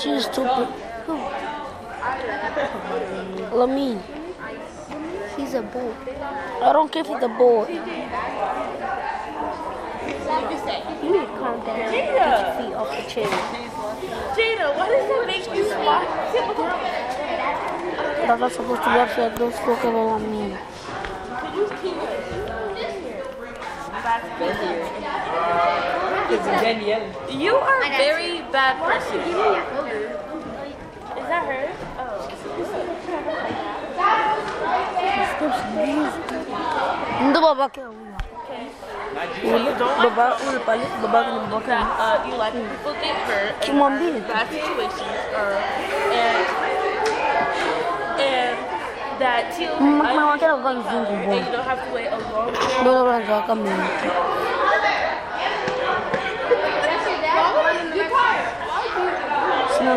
She's stupid. Who? Lamine. He's a boy. I don't care if he's a boy. You need to calm down. Get your feet off the chair. Jada, why does that make you smart? But I'm supposed to be upset. Don't look at me. It's Danielle. You are a very bad person. Is that her? Ka. Baba, ulo palit. Baba ka ng baba ka. That uh, you like when people get hurt and Kimambi. bad situations, or and and that Teal is uh, Mas mas aquela unusually vai vir colored, com and you don't have to wait a long period. Dole ran za ka mun. Sino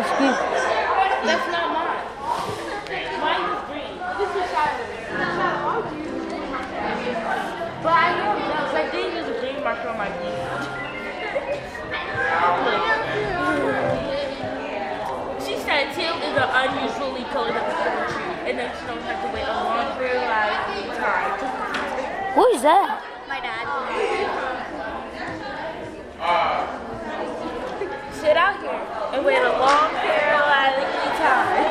long period of time.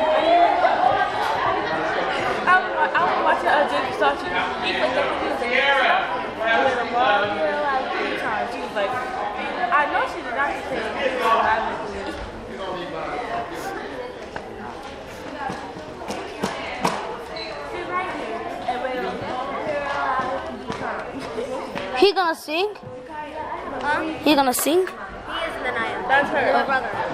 I was, I was watching a Jake Sachi. He put the music and wait a long period of time. She was like, I know she did not say it. Right here and wait a long period of time. He gonna sing? Huh? He gonna sing? He is, and then I am. That's her. My brother.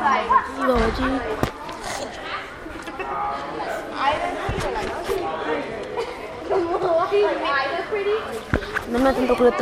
老金，怎么了？我们等不等。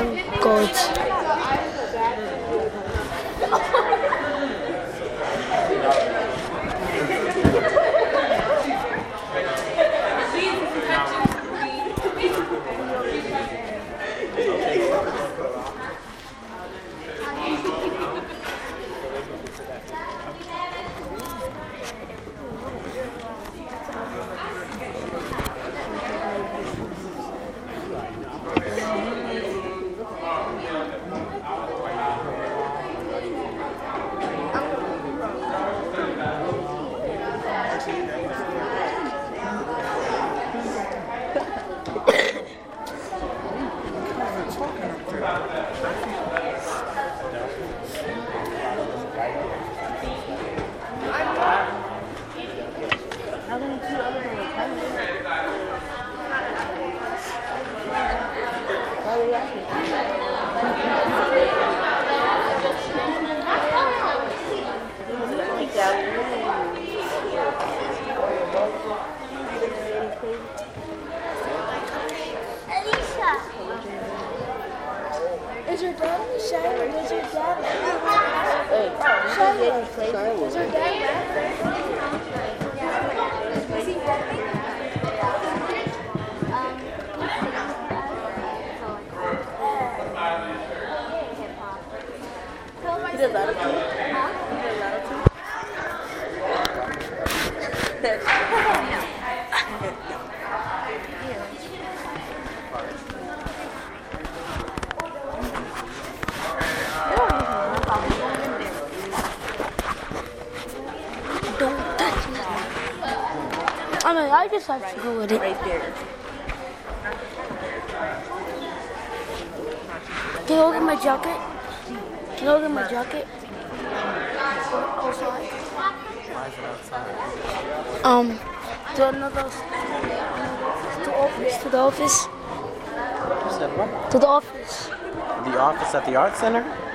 Mean, I just have to go with it. Right there. Can you go get my jacket? Can you go get my jacket? Um, to another, to office, to the office, You said what? to the office. The office at the art center?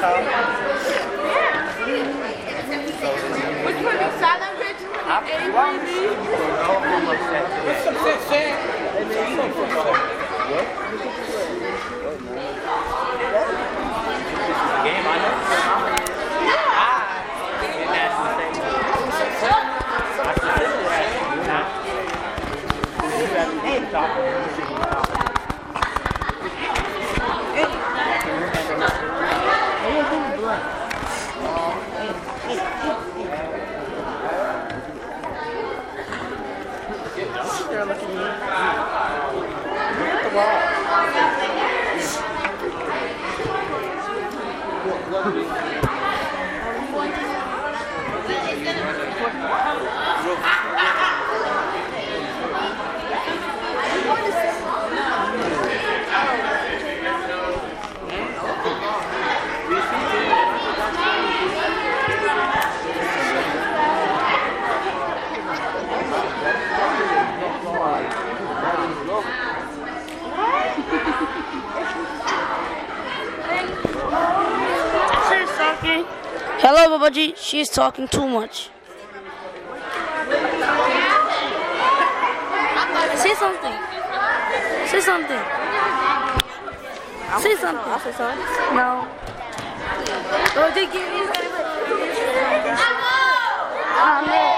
Yeah. Which one is Silent Bridge? What's up, Sam? Sam? What? This is game, I know. Hello, Babaji. She is talking too much. Say something. Say something. Say something. No. Oh, they give me. Amen.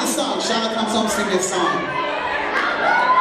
sing a song. Shout Shana, come song. sing this song.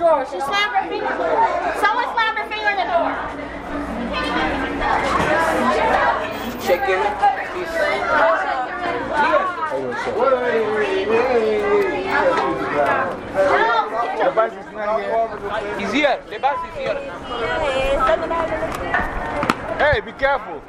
drawer. She slammed her finger. Someone slammed her finger in the door. Chicken. He's here. The bus is here. Hey, be careful.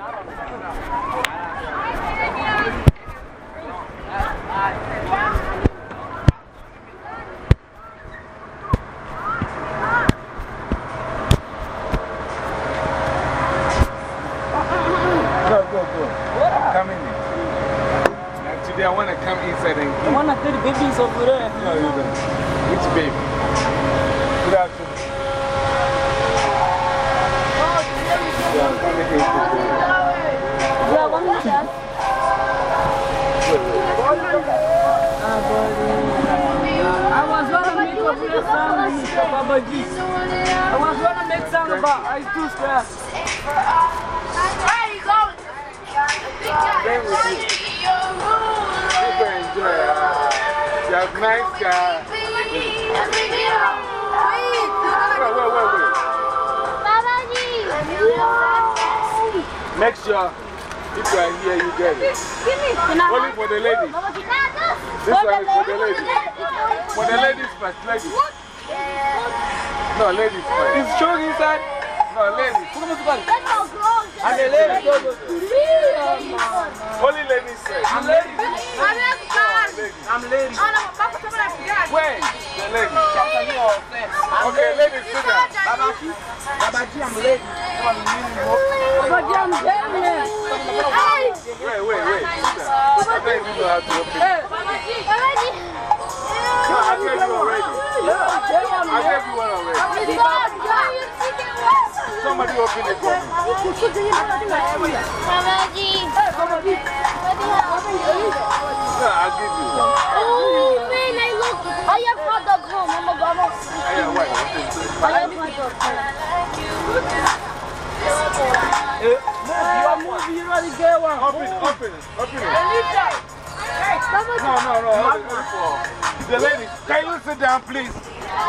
down, please?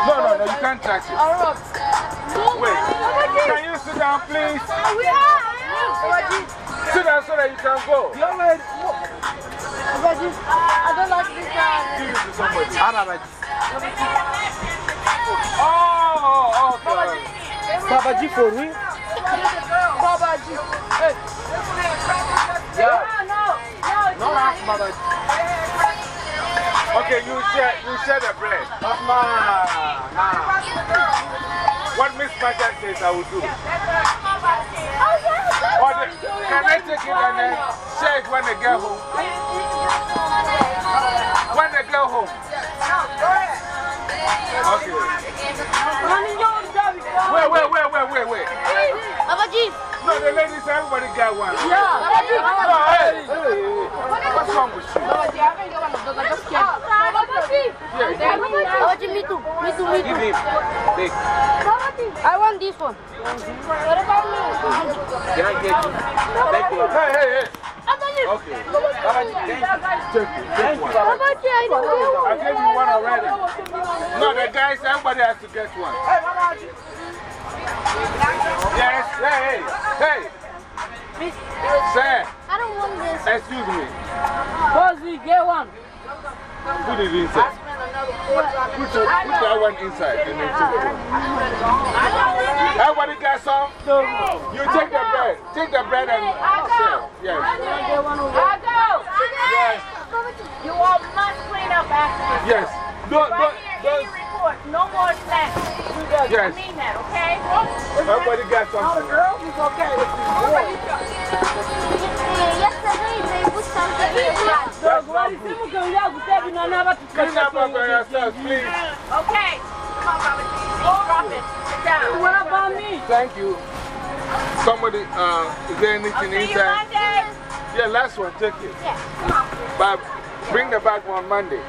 No, no, no, you can't touch it. Wait, can you sit down, please? Sit down so that you can go. You're right. I don't like this guy. Give it to somebody. Ah, Arabaji. Oh, oh, okay. Babaji for me? Babaji. Hey. Yeah. No, no. No, it's not. Okay, you share, you share the bread. Mama! What Miss Maja says, I will do. Oh, yeah, or the, can I take it and then share it when I get home? When I get home? Okay. Wait, wait, wait, wait, wait, wait. Baba G. No, the ladies, everybody got one. Yeah. Baba G. No, hey, hey. What's wrong with you? Too. Me too, Give him. Big. I want this one. What about me? Can I get you? Thank you. Hey, hey, hey. Okay. Take it. Take one. Papa G, I don't get I gave you one already. No, the guys, everybody has to get one. Yes, hey, hey, hey. Sir, I don't want this. excuse me. Bossy, get one. Put it inside. Put, the, put that one inside and then take it. Everybody got some? You take the bread. Take the bread and share. Yes. Yes. You all must clean up after Yes. Don't, Right don't, here, in don't. your report, no more snacks. Yes. I mean that, okay? Everybody got something. Yesterday they put something up after yourselves, please. Okay. Come on, Robert. Drop it. Sit down. What about me? Thank you. Somebody, uh, is there I'll anything see you inside? Monday. Yeah, last one, take it. But bring the bag on Monday. Can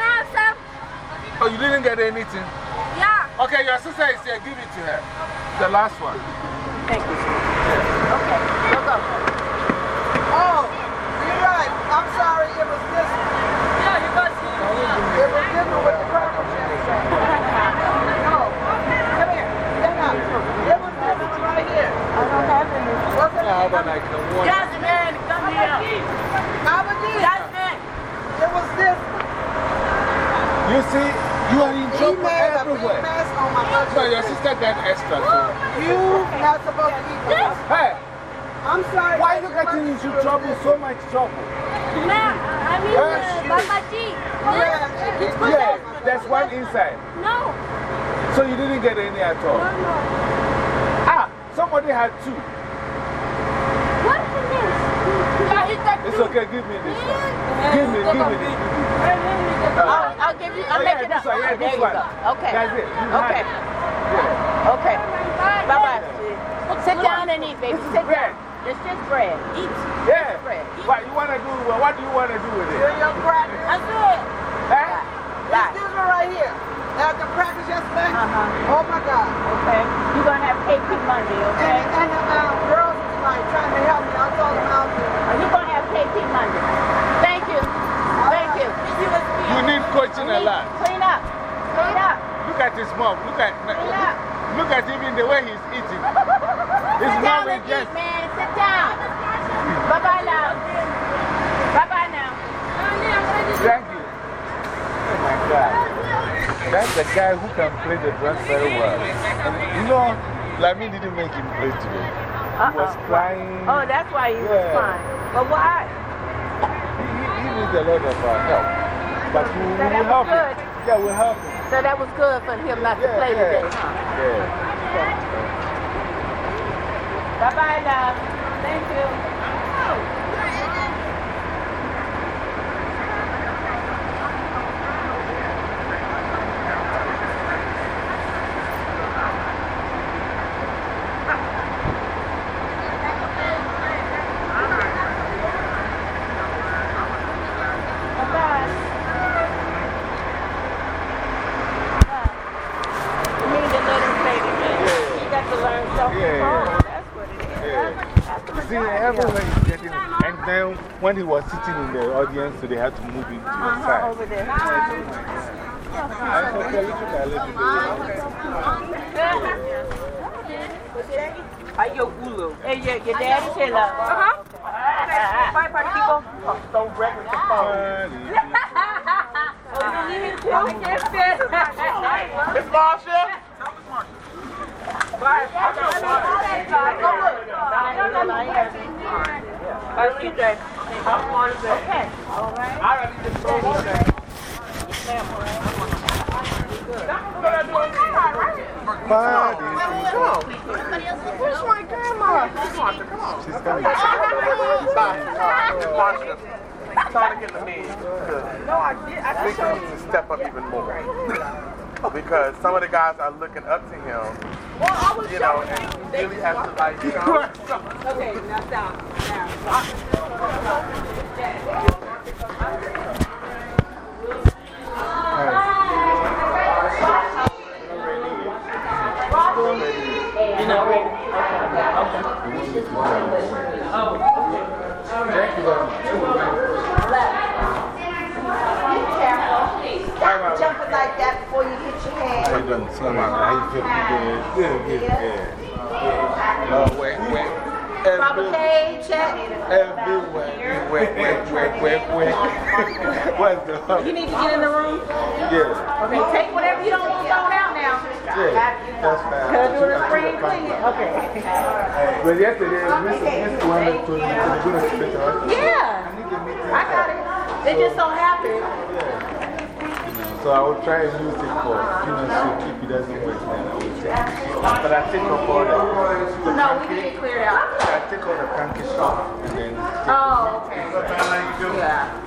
I have some? Oh, you didn't get anything? Yeah. Okay, your sister is here. Give it to her. The last one. Thank you. Okay, go, You see, you are in He trouble made a big everywhere. mess on my No, budget. your sister got extra. So. You not supposed to eat this. Hey, I'm sorry. why you getting into trouble, so much trouble? Ma'am, I mean, Yes. uh, Papa G. Yeah, it's good. Yeah, there's one inside. No. So you didn't get any at all? Ah, somebody had two. What is this? It's okay, give me this one. Give me, give me this. I'll, I'll give you, I'll Oh, make yeah, it up. one, yeah, there you one. go. Okay. That's it. You Okay. it. Yeah. Okay. Bye bye. Sit down and eat, baby. Sit bread. down. It's just bread. Eat. Yeah. bread. What you want to do? What do you want to do with it? Here your crackers. I'm good. Huh? Bye. This one right here. Now the crackers. Uh-huh. Oh my God. Okay. You're going to have KP Monday, okay? And, and the um, girls was like trying to help me. I told them I'll do it. You're going to have KP Monday. Thank you. Thank you. You need coaching a lot. Clean up. Clean up. Look at his mouth. Look at, up. look at even the way he's eating. His Sit mouth down is and just. eat, man. Sit down. Bye-bye now. Bye-bye now. Thank you. Oh my God. That's the guy who can play the drums very well. And you know, Lamin didn't make him play today. He was crying. Oh, that's why you was Yeah. crying. But why? He, he, he needs a lot of uh, help. But we we that will help him. Yeah, we'll help him. So that was good for him not to play yeah. today, huh? Yeah. Bye-bye now. Thank you. Bye-bye. You need to let him play today. You got to learn something. Yeah, yeah. That's what it is. Yeah. See, everywhere he's getting. And then when he was sitting in the audience, so they had to move him to the side. Uh-huh, Over there. I said, okay, look at that little Are you Ulu? Hey, your, your daddy said love. Uh-huh. Bye, party people. Don't break with the phone. Oh, you need him too? I guess this. Miss Marsha? Okay. All right. I already just told you that. Where's my grandma? She's coming. Marsha, trying to get the man to, No, I did. I think he needs to step up even more. Because some of the guys are looking up to him, Well, I was you know, and really has to, like, you know. Okay, now stop. Now. Thank you very much. Jumping like that before you hit your head. How you doing? So, how you feel? You good? Good, good, yeah. Uh, where, where? Robert K, check. Everywhere. Where, where, where, where, where? You need to get in the room. Yeah. Okay, take whatever you don't want thrown out now. Yeah, that's fine. Can I do spring clean? Okay. But yesterday, Mr. Mr. wanted to, to do the right? Yeah, I need to meet I got it. It just so happened. So I will try and use it for, you know, so keep it doesn't work. Then I will say. But I take off all the, No, we can get cleared out. I take all the pancake stuff and then. Oh, okay. Yeah.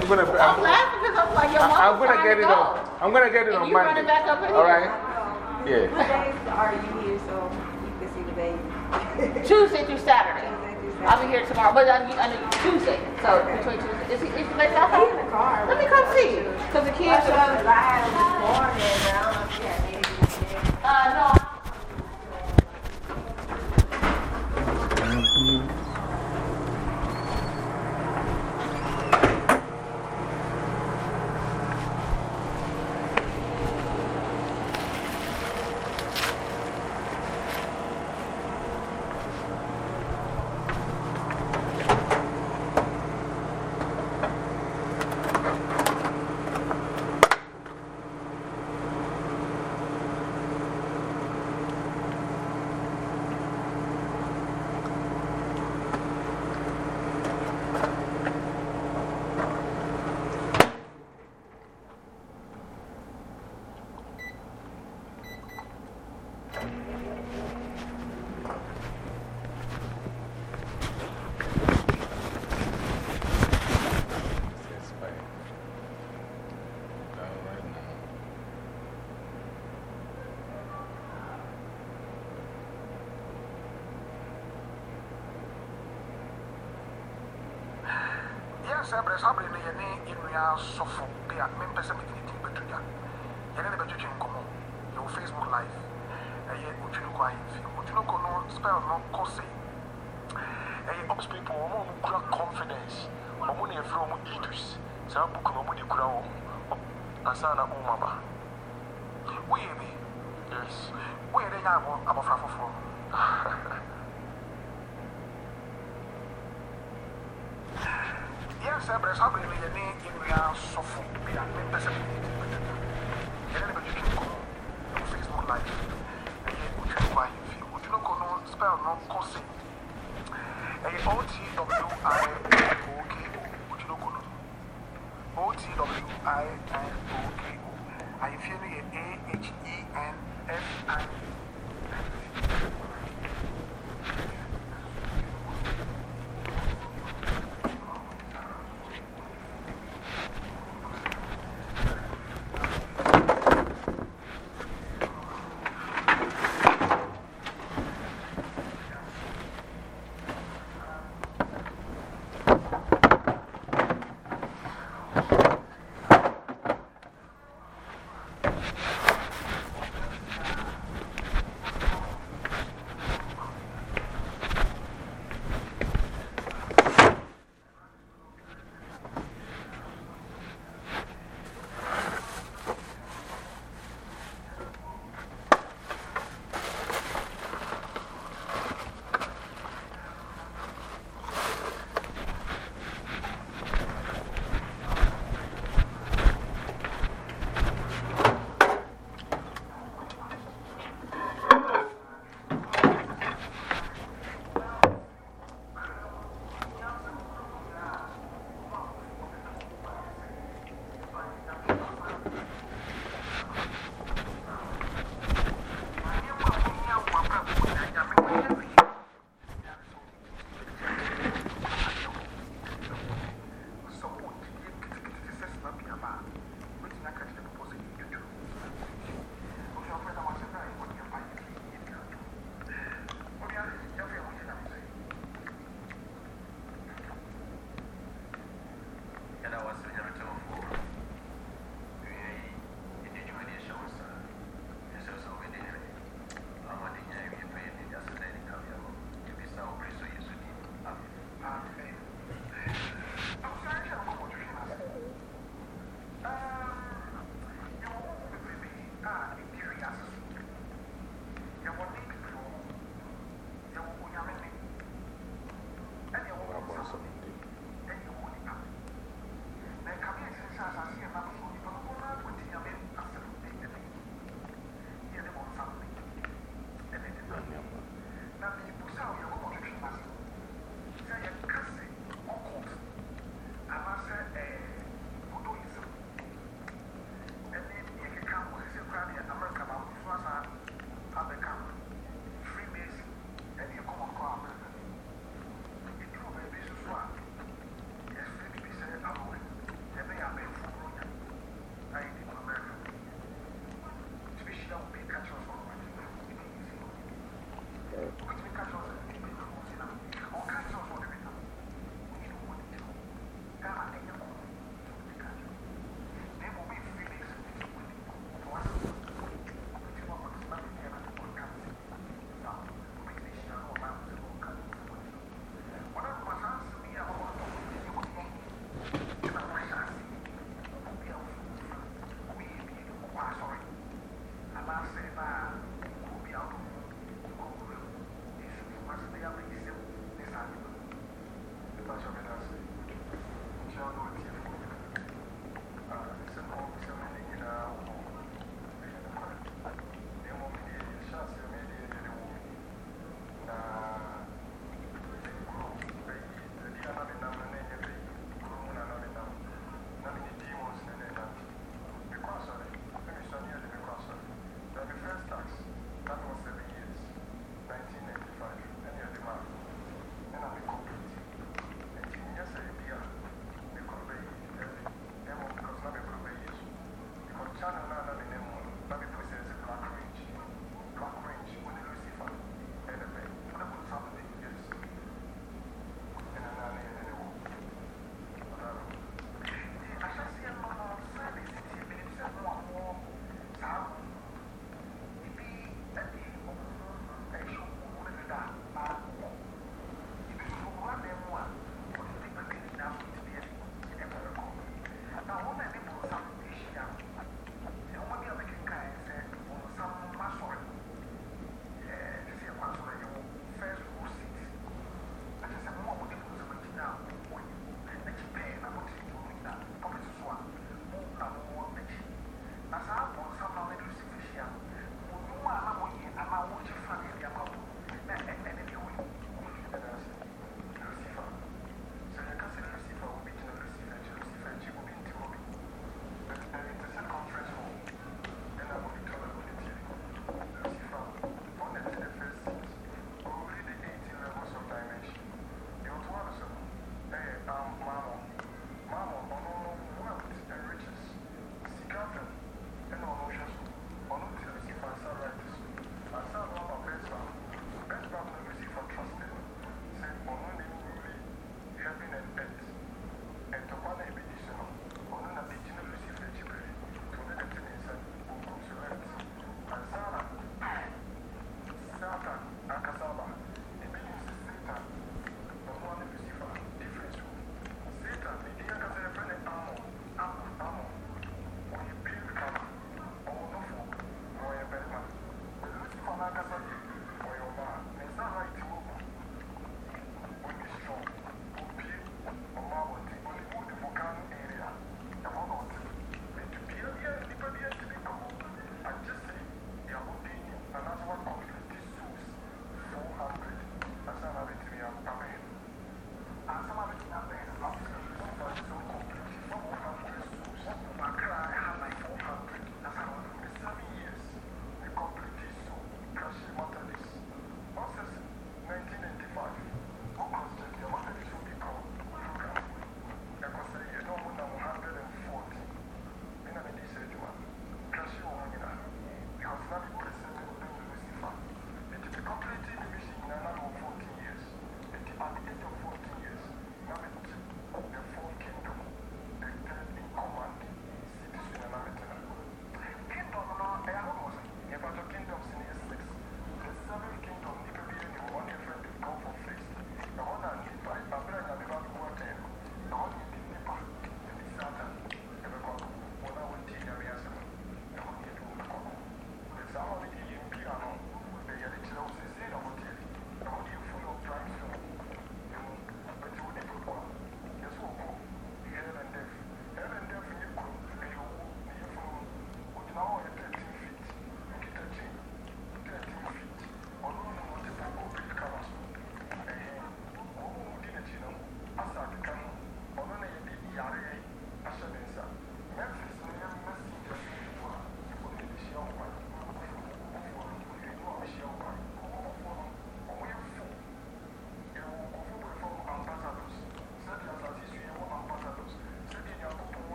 think I'm going to. I'm laughing because I'm like, your I- mom I'm gonna get it on. I'm gonna get it on you Monday. running back up in All here? right. Yeah. Are you here so you can see the baby? Tuesday through Saturday. I'll be here tomorrow, but I need, I need Tuesday. So between Tuesday, is he, is he like that? In the car. Let me come see. Because the kids I are. showed I had him this morning, but I don't know if she had anything. Uh, no. sɛ brɛ saa bere no yɛne yɛnnua sɔfo bi a mempɛ sɛ mede ne din bɛto dwa yɛne ne bɛtwetwe nkɔmmɔ yɛwɔ facebook live. Ɛyɛ odwunukɔ ahemfi odwunukɔ no spell no kɔ se ɛyɛ ops people ɔma ɔmu kura confidence. Ɔmo ne ɛfiri ɔmo idris saa book no ɔmo de kura wɔ ansa na ɔmo aba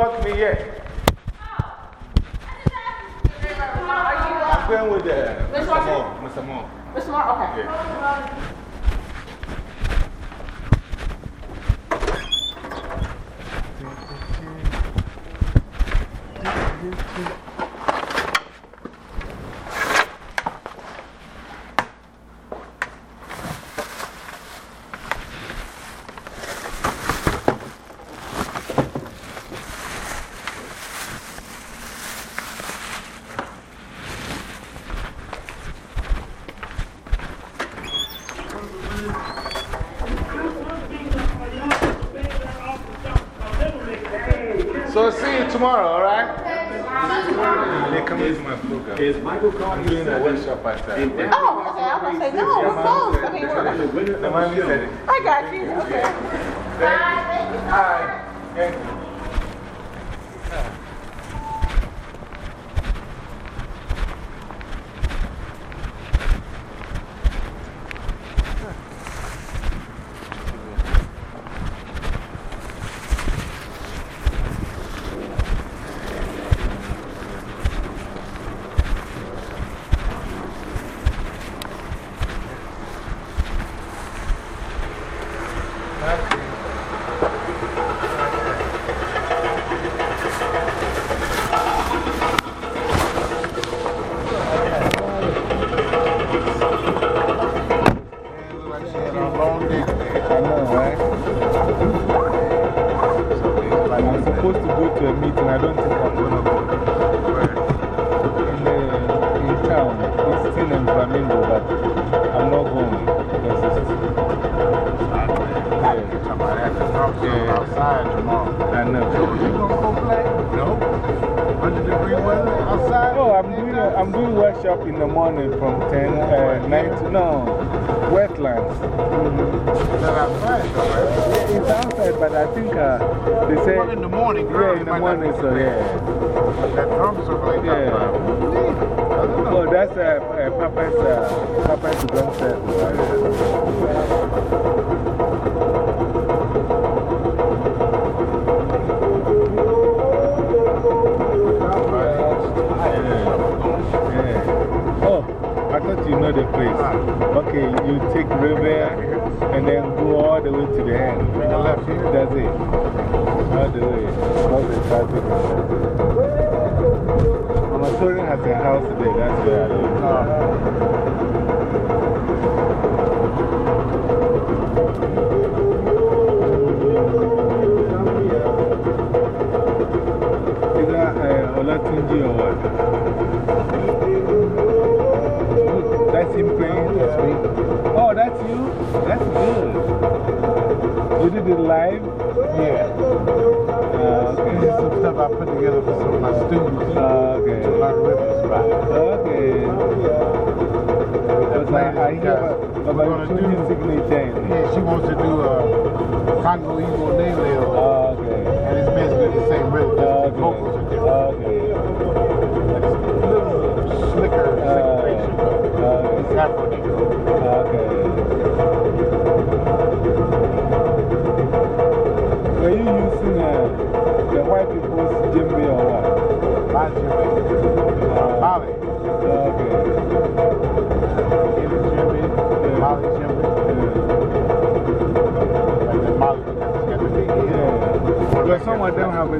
Not me yet. Tomorrow, all right? They come into my program. Is Michael calling doing a workshop at Oh, okay. I'm going to say, no, we're closed. I mean, we're. The man. I got you. Okay.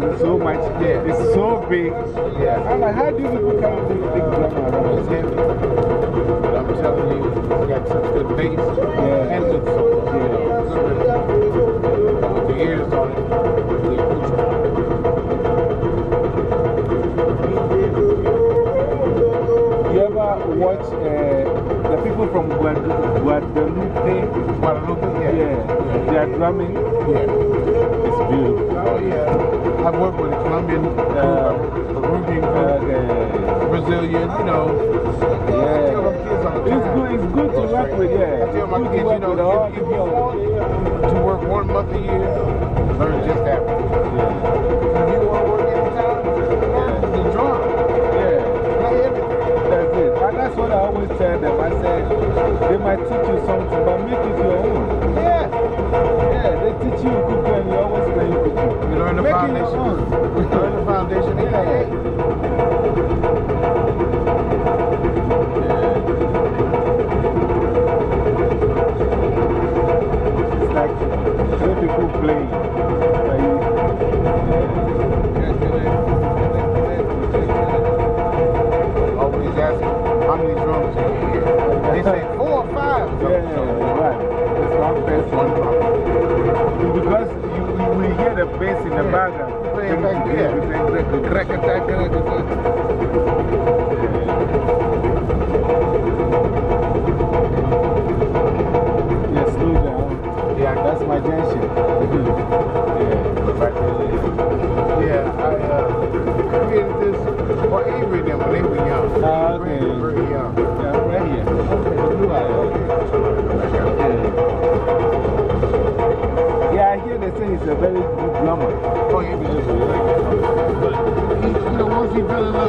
Of them have it so much, it's so big. Yeah. I'm like, how do you people carry this big drum around? It's heavy. But I'm telling you, it's got such good bass and good soul. Yeah. Good rhythm. With the ears on it, accoutrement. You ever watch uh, the people from Guad- Guadalupe? Guadalupe, yeah. Yeah. They are drumming. Yeah. It's beautiful. Oh, yeah. I've worked with a Colombian, Uh, Peruvian, Okay. Brazilian, you know. Yeah. tell kids all the It's good, it's good to work with, yeah. I tell my kids, you know, work with all if, if you want to work one month a year, learn just that. If you want to work every time, learn the drum. Yeah. Play everything. That's it. And that's what I always tell them. I said, they might teach you something, but make it your own. Yeah. Yeah, they teach you kuku and you always play kuku. You learn the Make it your foundation. learn the foundation. Crack attack.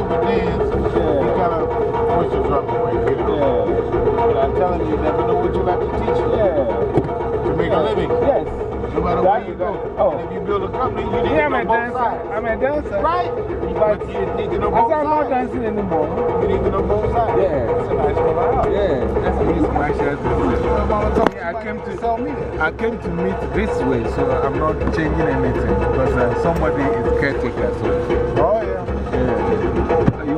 Once he fell in love with dance, he kind of pushed the drum away. Yeah. But I'm telling you, you never know what you like to teach. Yeah. To make a living. Yes. No matter where you go. Oh. And if you build a company, you need Yeah, to I'm a know both dancer. sides. I'm a dancer. Right. But you need to know I both said I'm not dancing anymore. You need to know both sides. Yeah. That's a nice one. Yeah. That's a Miss Marshall. Mama told me I came to tell me. I came to meet this way, so I'm not changing anything because uh, somebody is caretaker. So, Oh, yeah. yeah.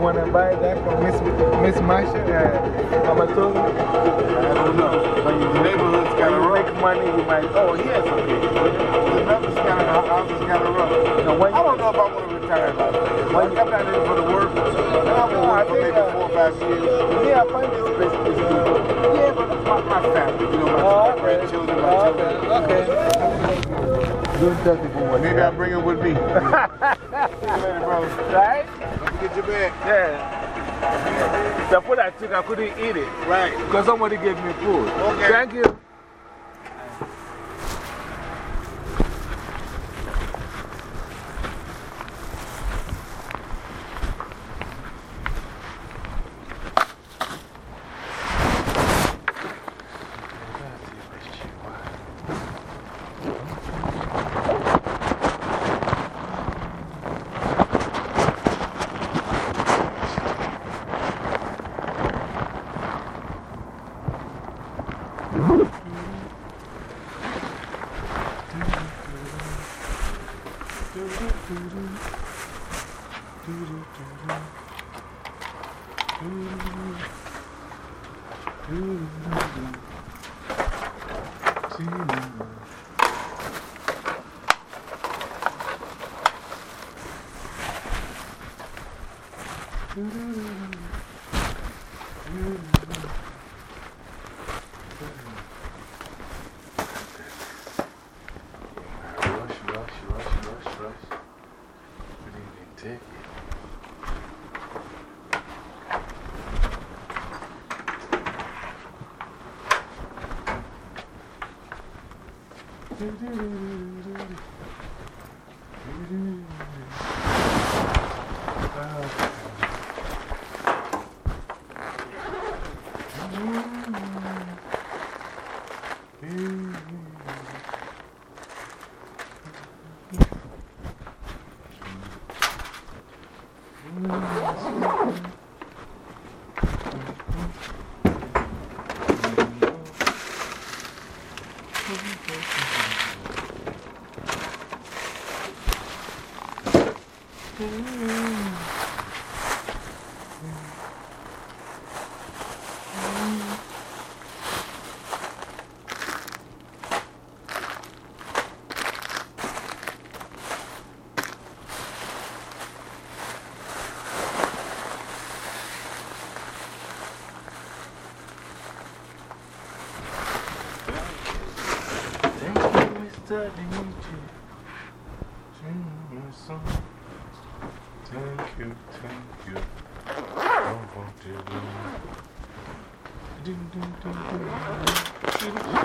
Want to buy that from Miss, Miss Marshall? Uh, Mama told me? I don't know. But your neighborhood's kind of rough. make money, you might. Oh, yes, okay. The numbers kind of, house is kind of rough. When I don't know if I want to retire like that. When I'm not in for the work, and I'm going to work for maybe four or five years. Yeah, I find this place is good. Yeah, but my, my family, you know, my, Oh, my okay. grandchildren, my Okay, children. okay. Don't tell people what Maybe I'll bring them with me. Later, bro. Right? Don't your bag. Yeah. The food I took, I couldn't eat it. Right. Because somebody gave me food. Okay. Thank you. You, Mr. DJ. Sing my song. Thank you, thank you. Oh, oh, dear Lord. Ding, ding, ding, ding, ding.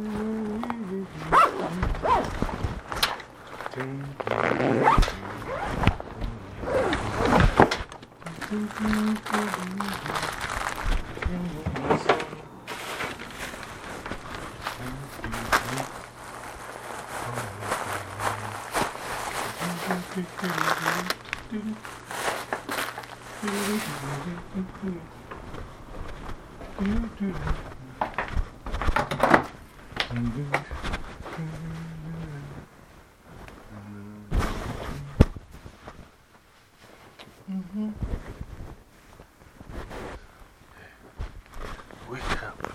Wake up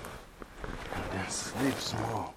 and then sleep small.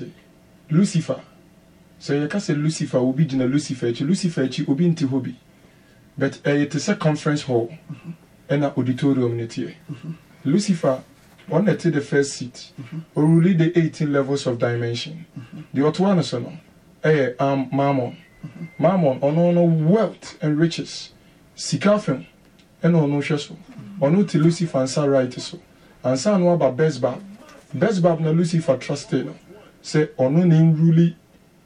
ase lucifer. Sɛ yɛka sɛ lucifer obi gyina lucifer akyi lucifer akyi obi nte hɔ bi but ɛyɛ te sɛ conference hall ɛna auditorium ne teɛ lucifer ɔna ɛte the first seat ɔruli the 18 levels of dimension deɛ ɔtoa no so no ɛyɛ um, mammon. Mammon ɔno no wealth and riches. Sika fam ɛna ɔno hwɛ so ɔno te lucifer nsa right so. Ansa no aba besbab besbab na lucifer trusted. no sɛ ɔno na nruli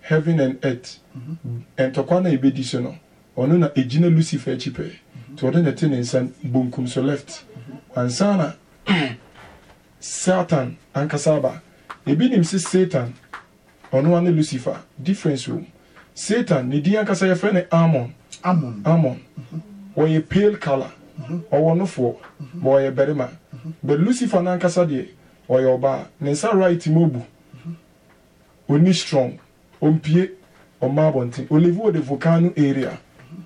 heaven and earth. Ntɔkwa na ebedi so no ɔno na egyina lucifer akyi pɛɛ. Nti ɔde na te ne nsa bonkum so left. Ansa na satan ankasa aba ebi nim sɛ satan ɔno ane lucifer difference wɔ mu satan ne din ankasa yɛfrɛ ne amon. Amon. Amon. Wɔyɛ pale colour ɔwɔ nofoɔ. Ma ɔyɛ barima. But lucifer nankasa deɛ ɔyɛ ɔbaa. Ne nsa right mu obu oni strong ompie ɔma abɔnten olive wɔ de volcano area.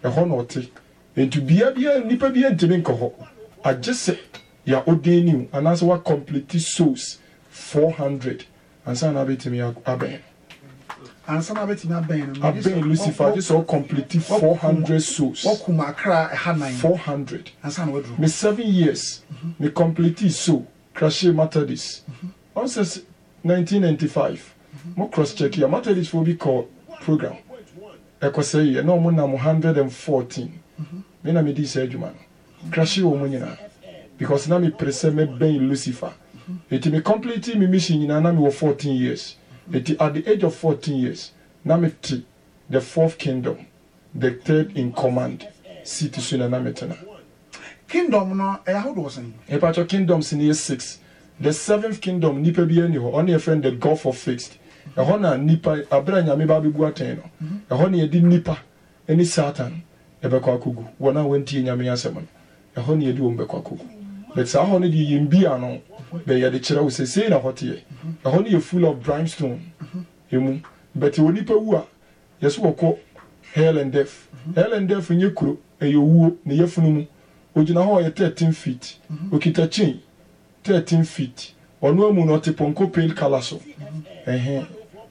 Ɛhɔ na ɔte nti bia bia nipa bia ntumi nkɔ hɔ agye sɛ ya ɔden niw anaasɛ wa complete souls four hundred. Ansa na abɛtumi abɛn ansa na bɛtumi abɛn no abɛn lucifer agye sɛ ɔcomplete four hundred souls wɔkum akra ɛha nan four hundred. Ansa na waduru me seven years me complete so crashe methodist. Ɔn sɛ nineteen ninety five mo cross check yɛ methodist fo bi kɔ program. Ɛkɔsɛ yɛ na ɔmo nam hundred and fourteen. Me na me di sɛ adwuma no crashe wɔ mo nyinaa because na me pere sɛ mɛbɛn lucifer. Eti me complete me mission nyinaa na me wɔ fourteen years. Eti at the age of fourteen years na me te the fourth kingdom the third in command seat so na na me tena. kingdom no ɛyɛ ahodoɔ sɛn Epacho kingdoms ni yɛ six. The seventh kingdom nipa bi ani hɔ ɔne yɛfrɛ no the gulf of fixed. Ɛhɔ na nipa abere nyame ba abɛbu atɛn no. Ɛhɔ na yɛde nipa ne satan ɛbɛkɔ akɔgu wɔn a wɔntie nyame asɛm no. Ɛhɔ na yɛde wɔn bɛkɔ akɔgu. But saa hɔ no deɛ yɛn bi ano bɛ yɛde kyerɛ wo sei na hɔ teɛ. Ɛhɔ no yɛ full of brimstone emu. But wɔ nipa wu a yɛsɛ wɔkɔ hell and death. Hell and death nyɛ kuro ɛyɛ owuo ne yɛfunu mu. Ogyina hɔ ɔyɛ thirteen feet. Okita chain thirteen feet ɔno amu no ɔte pɔnkɔ pale colour so ɛhɛn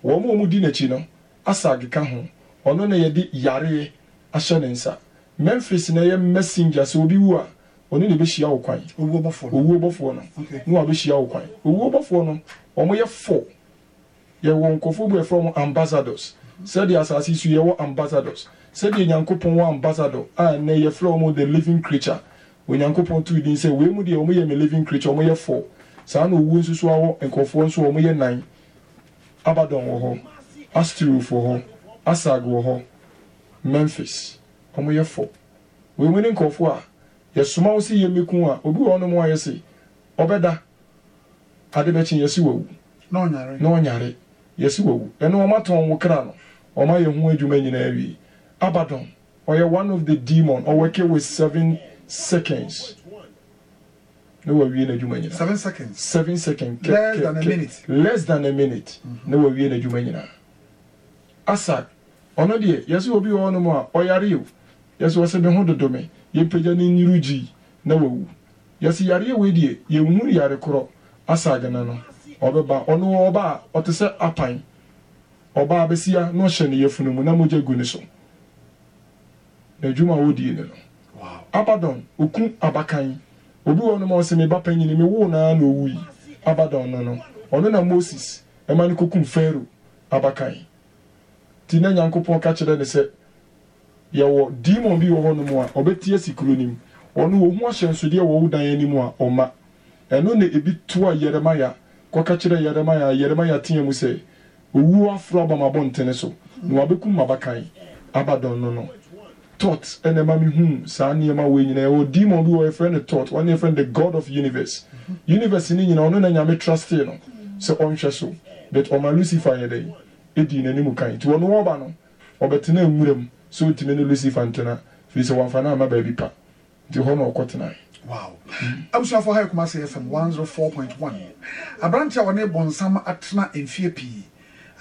wɔn a wɔn di n'akyi no asag ka ho. Ɔno na yɛde yareɛ ahyɛ ne nsa. Memphis na yɛ messenger sɛ obi wu a ɔno na ɛbɛhyia wo kwan. Owuo bɔfoɔ no. Owuo bɔfoɔ no. Ne wa bɛhyia wo kwan. Owuo bɔfoɔ no wɔn yɛ four. Yɛwɔ nkɔfoɔ yɛfrɛ wɔn ambassadors. Sɛdeɛ asase so yɛwɔ ambassadors. Sɛdeɛ nyankopɔn wɔ ambassador a nnɛ yɛfrɛ wɔn the living creature. Onyankopɔn tu din sɛ wei mu deɛ wɔn yɛ me living creature wɔn yɛ four. Saa na owuo nso so awɔ nkɔfoɔ nso wɔn yɛ abaddon wɔ hɔ asterof wɔ hɔ asag wɔ hɔ memphis wɔn yɛ four. Wei mu ne nkɔfoɔ a yɛsoma wo sɛ yɛ mmeku a obi wɔ hɔnom a yɛ se ɔbɛda. Ade bɛkye yɛsi wawu na ɔnyare. Yɛsi wawu ɛno wɔn atɔn wo kra no wɔn ayɛ ho adwuma nyinaa wie. Abaddon ɔyɛ one of the demon ɔwɔke with seven seconds na wawie n'adwuma nyinaa? Seven seconds. Seven seconds. Less than a minute. less than a minute. Na wawie n'adwuma nyinaa. Asag ɔno deɛ yɛsɛ obi wɔ hɔnom a ɔyare o yɛsɛ wɔsɛ me ho dodo me. Yɛmpagya ne nyiru gyi na wawu. Yɛsɛ yareɛ wei deɛ yɛnhu yare korɔ. Asag no no ɔbɛba. Ɔno ɔba a ɔte sɛ apan. Ɔbaa bɛsia na ɔhyɛ ne yɛfunu mu na mogya gu ne so. Na adwuma a wɔdie ne no. Abaddon oku abakan obi wɔ no ma ɔsɛ me ba panyini me wo naa na owu yi abaddon no no ɔno na moses ɛma no kokum pharaoh abakan ti na nyankopɔn ka kyerɛ ne sɛ yɛwɔ demon bi wɔ hɔ no mu a ɔbɛti asi kuro nim ɔno wɔ ho ahyɛnsodeɛ wɔ wo dan anim a ɔma ɛno na ebi toa yeremaya kɔka kyerɛ yeremaya yeremaya teɛ mu sɛ owuo aforo aba m'abɔntene so na wabɛkum m'abakan abaddon no no thought ɛna ɛma mi hu saa nneɛma wɔ nyinaa ɛwɔ demon bi wɔ yɛfrɛ no thought wɔn yɛfrɛ no the god of universe. Universe ni nyinaa ɔno na nyame trustee no. Sɛ ɔnhwɛ so. But ɔma lucifer yɛ dɛ edi n'anim kan. Nti wɔn wɔba no ɔbɛtena nwura mu sɛ otumi ne lucifer ntena. Firi sɛ wɔnfa no ama baabi pa. Nti hɔ na ɔkɔ tena wow abusuafo ha ekuma se fm one zero four point one. Aberante a wɔne bɔnsam atena mfie pii.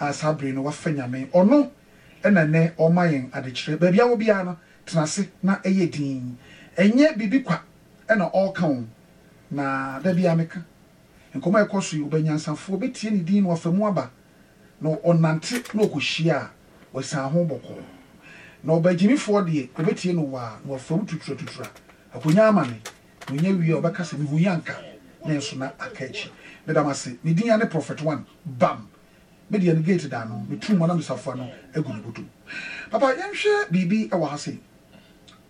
A saa bere no wafa nyame. Ɔno ɛna nnɛ ɔma yɛn adekyerɛ. Baabi a wɔ biara no tena ase na ɛyɛ din ɛnyɛ biribi kwa ɛna ɔreka wo na da bia meka nkɔmɔ a ɛkɔ so yi wobɛnyansafoɔ bɛtie ne din na wafa mu aba. Na ɔnante na ɔkɔhyia a wɔsan ho bɔkɔɔ na ɔbagyinifoɔ deɛ ɔbɛtie no wɔ a na wɔfam tutura tutura akonnwa ama ne na ɔnya wie a ɔbɛka sɛ mehu yɛ anka ne nso na aka akyi medam ase ne din ya ne prophet one bam. Medeɛ no gate da no metum ma na mesafoa no agu ne bɔtom papa yɛnhwɛ biribi wɔ ha sei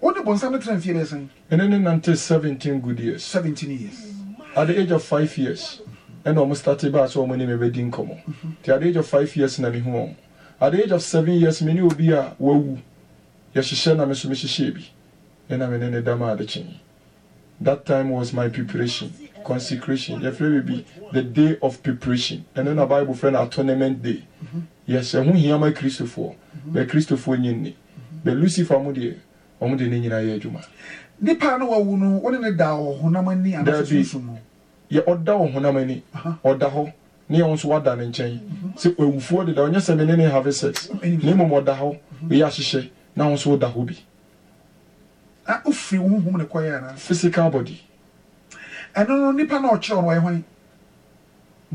wode bɔnsam no tena mfie bɛɛ sɛn ɛne ne nante 17 good years. 17 years. At the age of 5 years ɛna ɔmo started baa sɛ ɔmo ne me bɛdi nkɔmmɔ nti at the age of 5 years na mehu ɔmo at the age of 7 years me ne obi a wawu yɛhyehyɛ na me so mehyehyɛ bi. Ɛna me ne ne dam ade kyee that time was my preparation consecration. Yɛfrɛ biribi the day of preparation. Ɛno na bible frɛ no atonement day. Yes ɛho hia ma kristofoɔ bɛ kristofoɔ nyi nni bɛ lucifer mo deɛ ɔmo de ne nyinaa yɛ adwuma. Nipa no wawu no wone ne da wɔ honam ani sunsum mu. Yɛ ɔda wɔ honam ani ɔda hɔ. Ne yɛn nso wada ne nkyɛn. Sɛ awufoɔ deda ɔnyɛ sɛ me ne ne have sex. Na mmom ɔda hɔ. Ɔyɛ ahyehyɛ. Na wo nso woda hɔ bi. A wofiri wo honhom ne kɔyɛ ana physical body ɛno no nipa na ɔkyerɛ no wɔyɛ hwan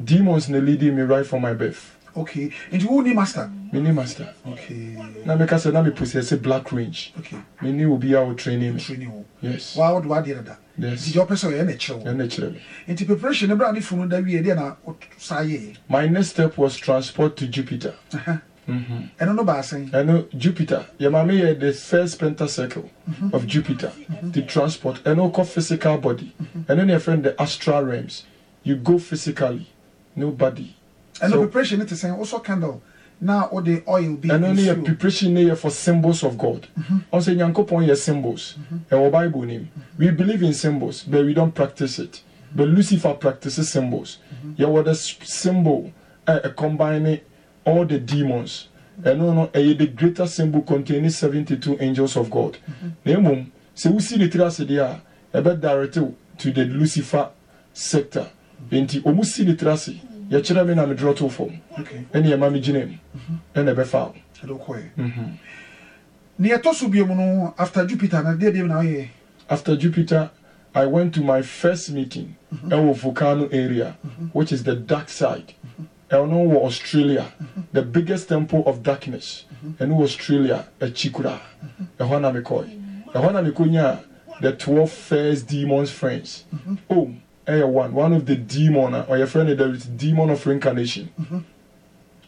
demons na leading me right from my birth. Okay nti wonni master? Mene master. Okay na meka sɛ na mepossesse black range. Okay mene obi a wɔtraining me. Training wo yes. Waa wode wadeɛ dada. Yes. Nti ɔpɛ sɛ ɔyɛ ne kyerɛ wo ɛnɛ kyerɛ me nti preparation ne berɛ a ne funu da wie deɛ na saa yɛɛ my next step was transport to jupiter Mhm. ɛno no baa sɛn ɛno jupiter. Yɛ maame yɛ the first pentacycle mm-hmm. of jupiter. Mm-hmm. The transport. Ɛno kɔ physical body. Mm-hmm. Ɛno ne yɛfrɛ no the astral realms. You go physically. Nobody. Ɛno So- preparation ne te sɛn wosɔ candle. Na wode oil bi ɛno ne yɛ preparation yɛ for symbols of god. Ɔn sɛ nyankopɔn yɛ symbols. Ɛwɔ bible nim. We believe in symbols but we don't practice it. But lucifer practices symbols. Yɛwɔ the s- symbol a ɛcombine all the demons. Ɛno no ɛyɛ the greater symbol containing 72 angels of god. Na mmom sɛ wosi ne tiri ase deɛ a ɛbɛ direct to the lucifer sector. Nti ɔmu si ne tiri ase yɛkyerɛ me na medorɔ to fam Okay. ɛne yɛma me gyina mu ɛna ɛbɛfa wo ne yɛtɔ so bio mu no after jupiter na deɛ biom na woyɛ After Jupiter, I went to my first meeting ɛwɔ Volcano area, which is the dark side. Ɛno wɔ Australia, the biggest temple of darkness. ɛno wɔ Australia, Echikura. ɛhɔ na mekɔe. ɛhɔ na mekonya the twelve first demons friends. Oh, ɛyɛ one, one of the demon a ɔyɛ friend there is demon of reincarnation.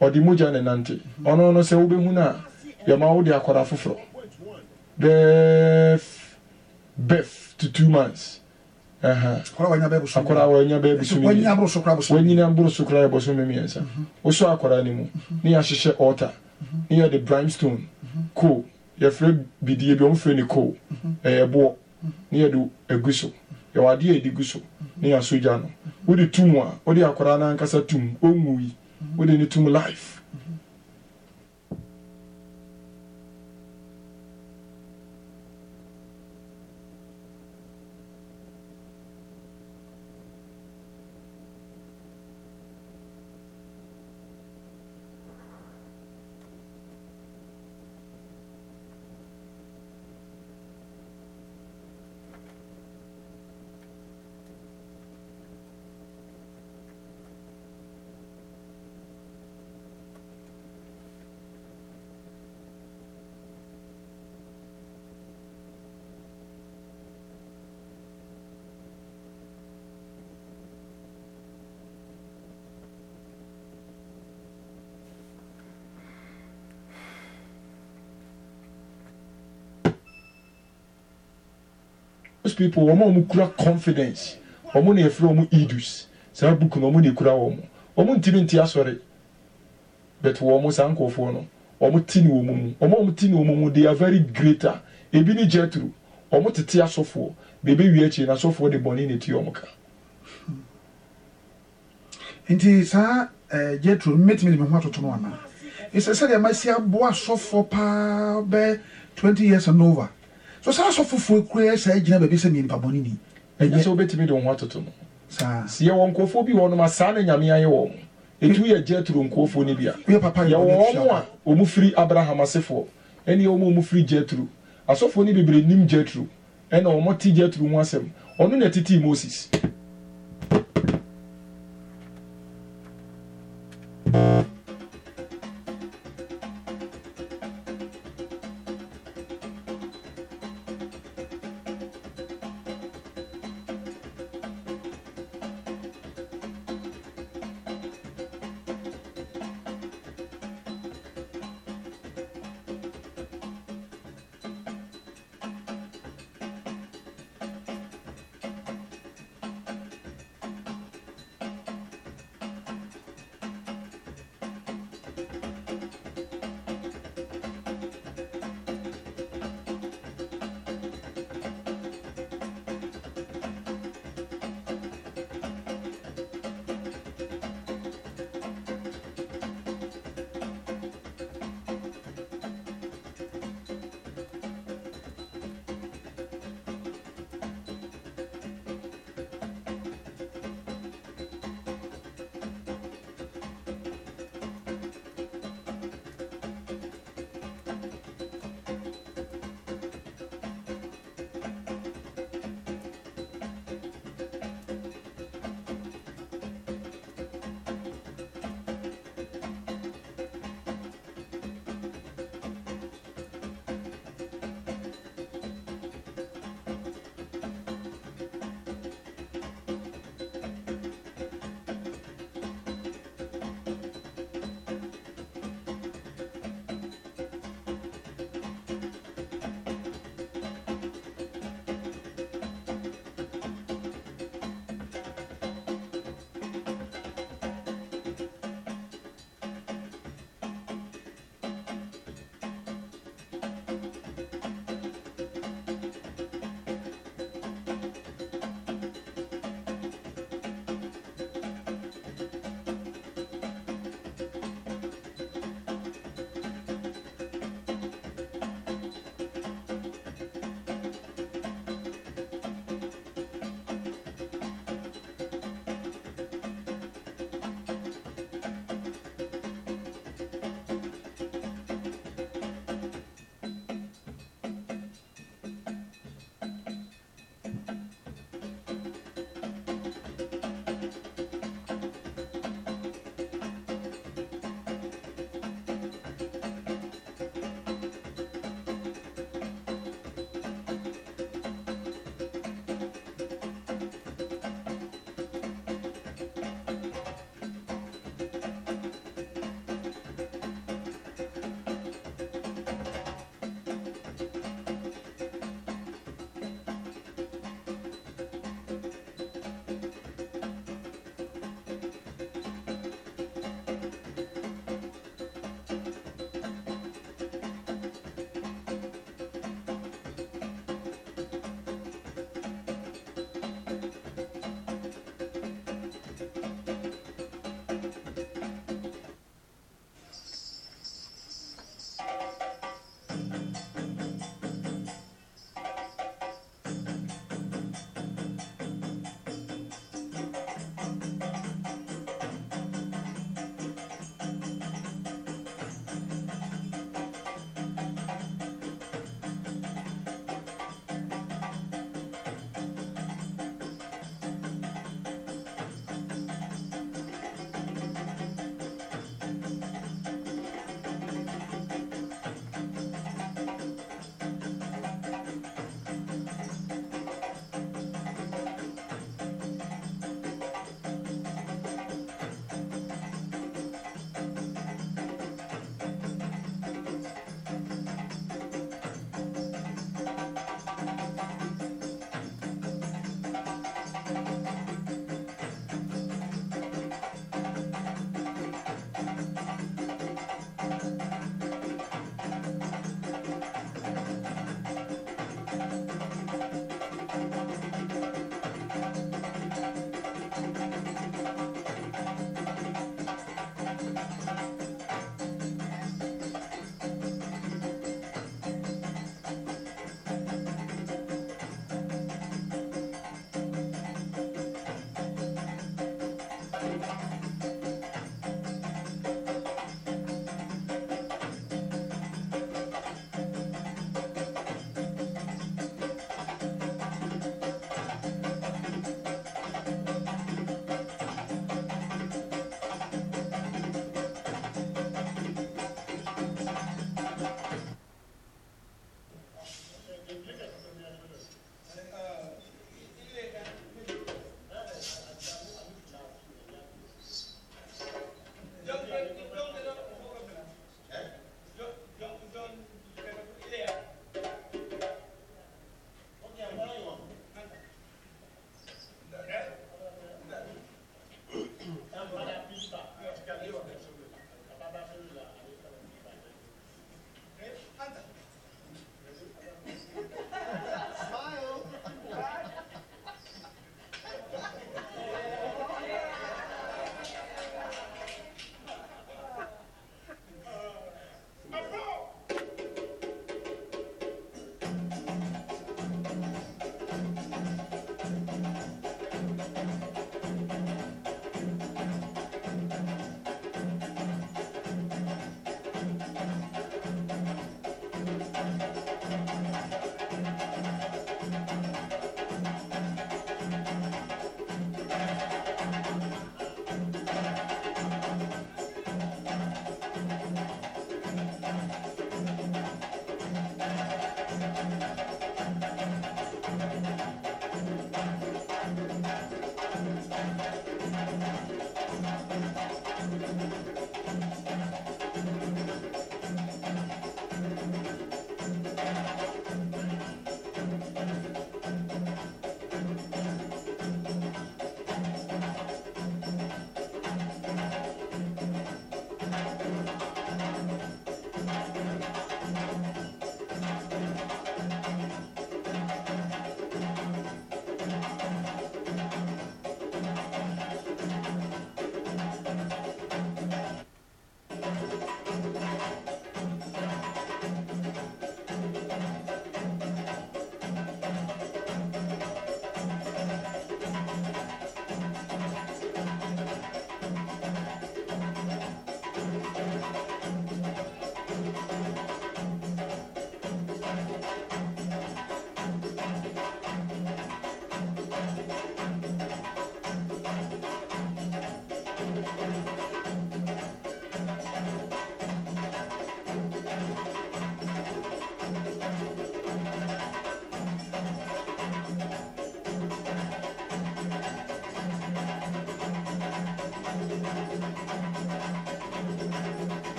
ɔde mogya ne nante. ɔno no sɛ wobɛhu no a, yɛma wode akwadaa foforɔ. Bɛɛ birth to two months kora wanya bɛ busumi akora wanya bɛ busumi wanya aburo so kora busumi wanyina aburo so kora busumi miɛnsa mhm. woso akora ne mu mhm. ne yɛahyehyɛ altar. Mhm. Ne yɛde brimstone. Coal yɛfrɛ bidie bi ɔmfrɛ ne coal ɛyɛ boɔ. Ne yɛde agu so. Yɛwɔ adeɛ a yɛde gu so. Ne yɛasɔ akora no. Ankasa tum ɔnwui. Wode ne tum life. People wɔn a wɔn kura confidence. Wɔn na yɛfrɛ wɔn idus saa book na wɔn na ekura wɔn wɔn ntiri nti asɔre but wɔn saa nkɔfoɔ no wɔn ti ne wɔn mu wɔn a wɔn ti ne wɔn mu they are very greater. Ebi ne jethro wɔn tete asɔfoɔ beebi wie akyi na asɔfoɔ de bɔnne na ti wɔn ka nti saa jetro mɛtumi de me ho atoto no anaa ɛsɛ sɛdeɛ masi aboa asɔfoɔ paa bɛ 20 years and over so saa asɔ foforɔ kura saa gyina baabi sɛ miɛ nipa bɔne ni ɛnyɛ sɛ wobɛtumi de wo ho atoto no saa sɛ yɛwɔ nkurɔfoɔ bi wɔ nom saa na nyame ayɛ wɔ mo ɛtu yɛ gye turo nkurɔfoɔ no bi a yɛwɔ ɔmo a ɔmu firi abraham asefoɔ ɛne ɔmo ɔmu firi gye turo asɔfoɔ no bebree nim gye turo ɛna ɔmo te gye turo ho asɛm ɔno na ɛtete moses.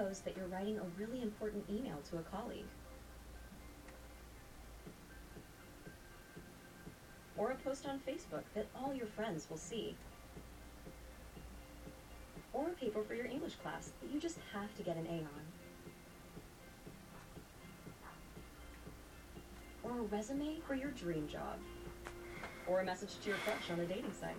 That you're writing a really important email to a colleague. Or a post on Facebook that all your friends will see. Or a paper for your English class that you just have to get an A on. Or a resume for your dream job. Or a message to your crush on a dating site.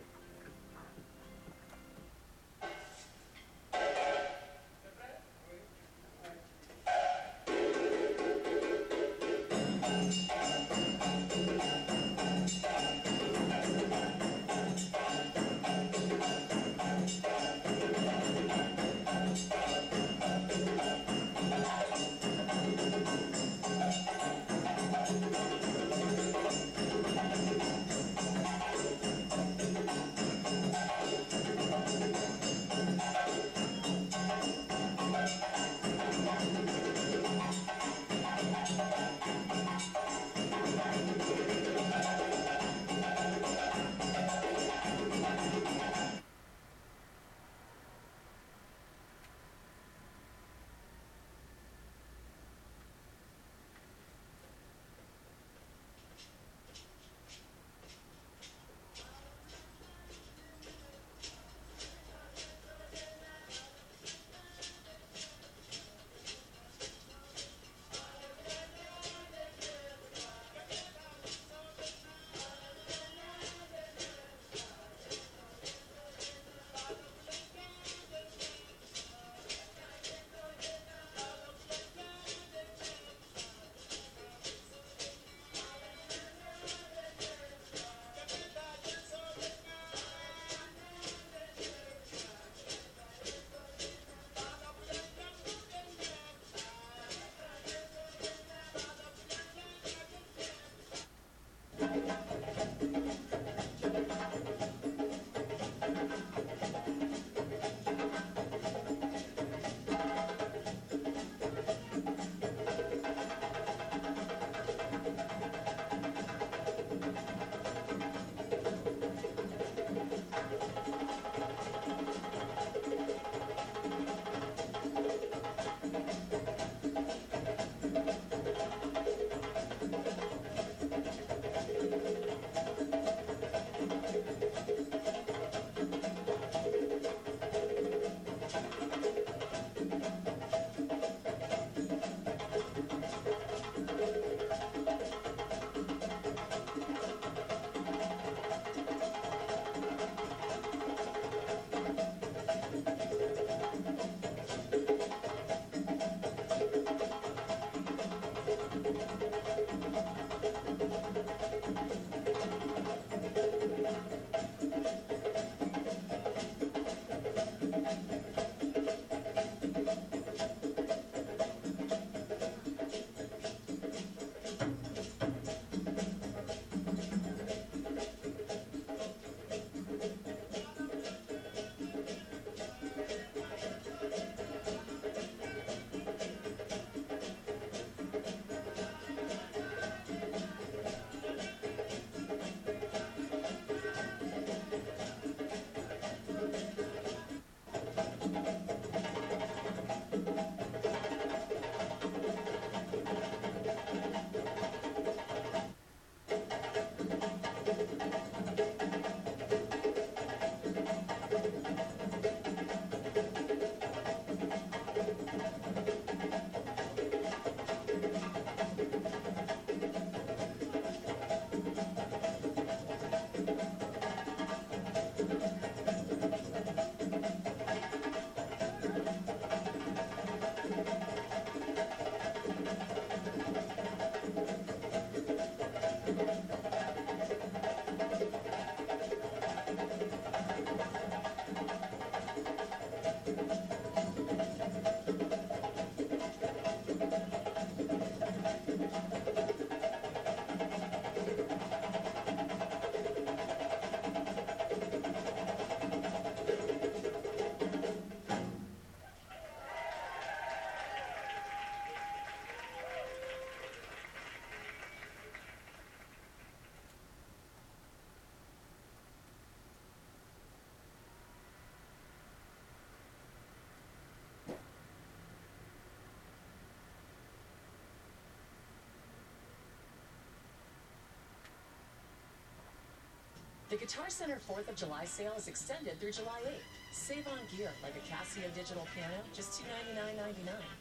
The Guitar Center 4th of July sale is extended through July 8th. Save on gear like a Casio digital piano, just $299.99.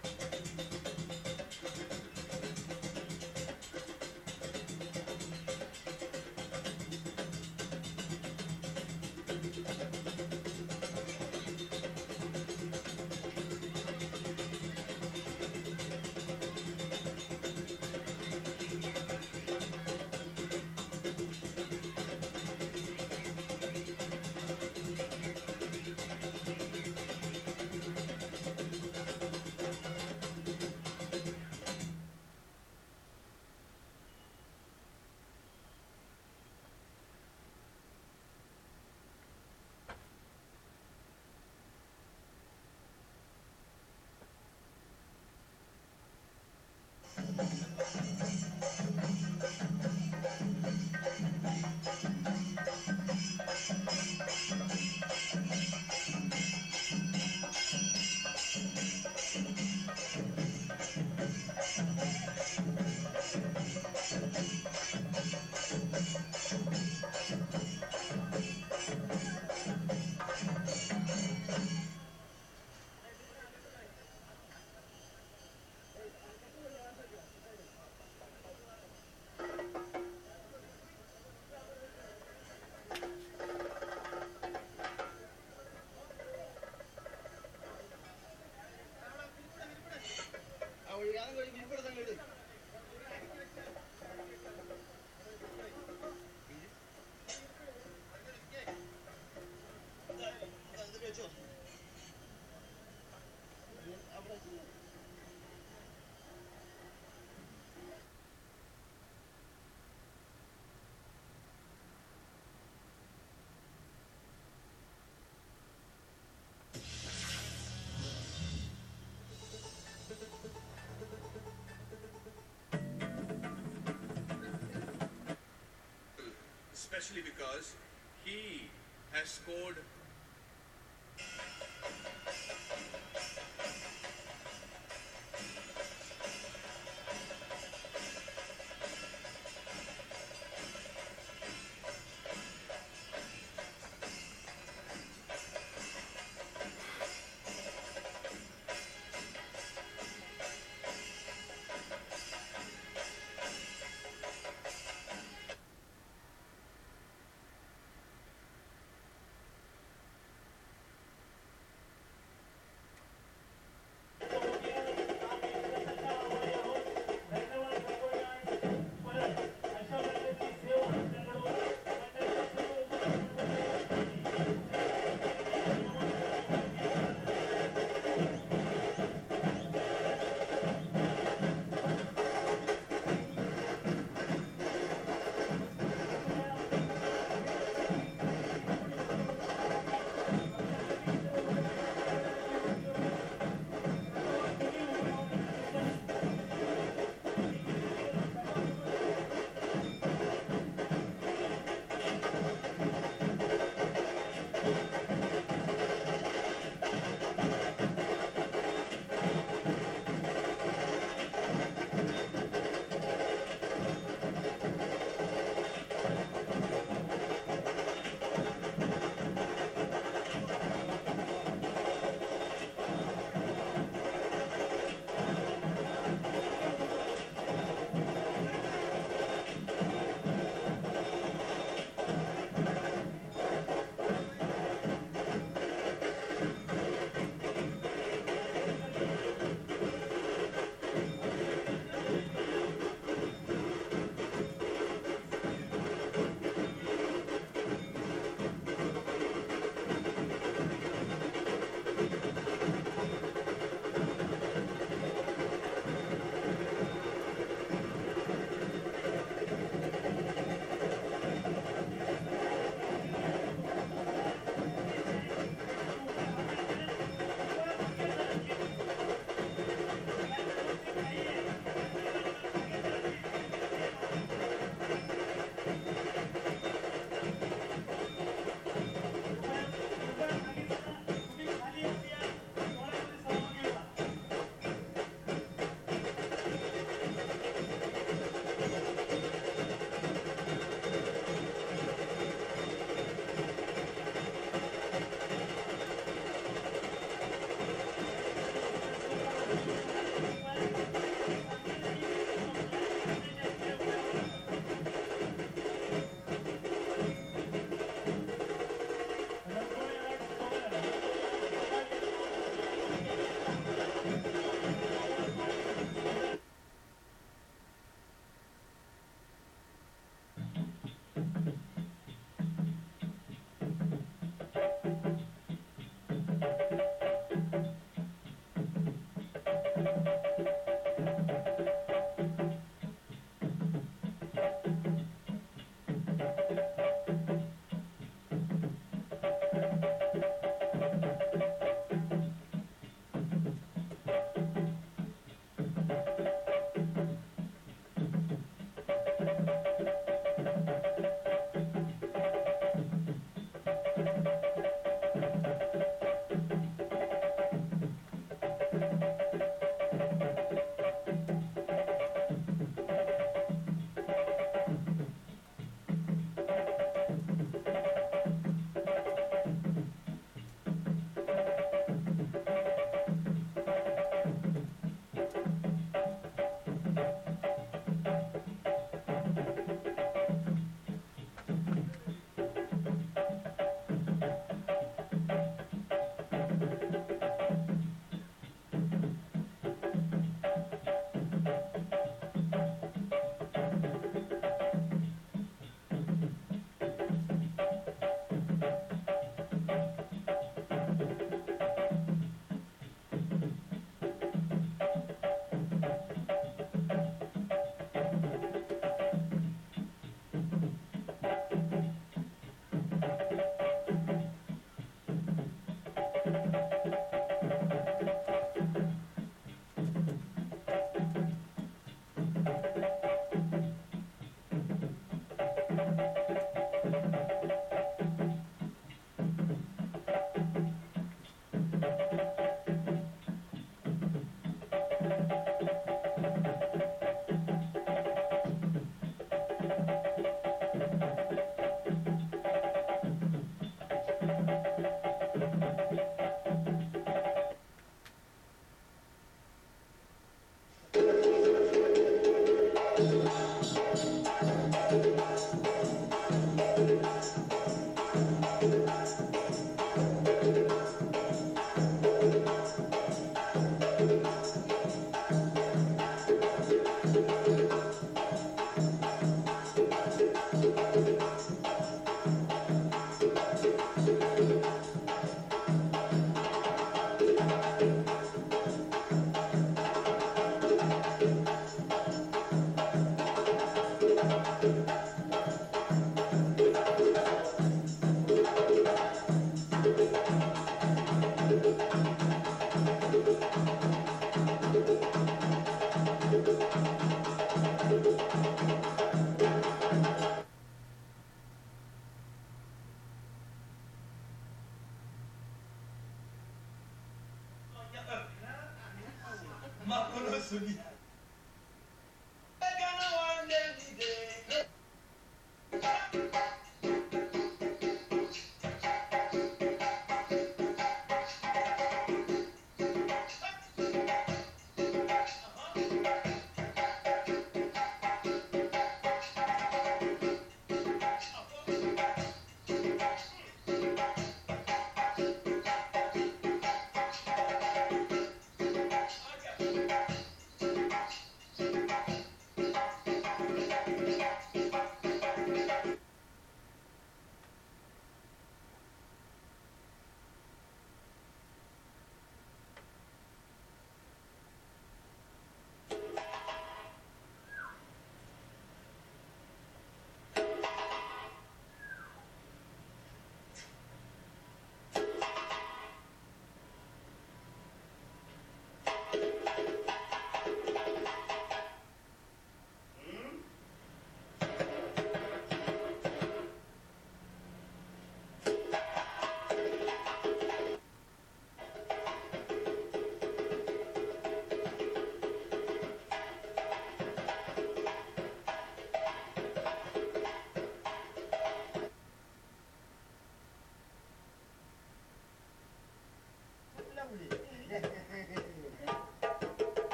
especially because he has scored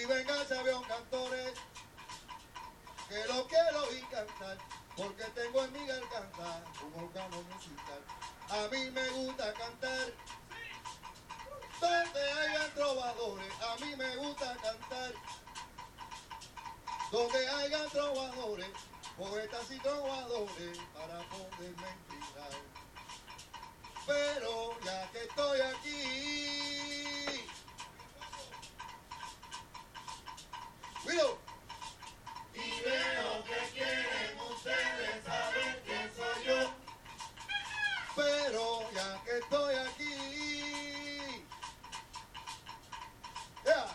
y venga avión cantores, eh, que lo quiero y cantar, porque tengo en mí el cantar, un órgano musical. A mí me gusta cantar, donde hayan trovadores, a mí me gusta cantar, donde hayan trovadores, poetas y trovadores, para poderme inspirar. Pero ya que estoy aquí, Y veo que quieren ustedes saber quién soy yo. Pero ya que estoy aquí. Yeah.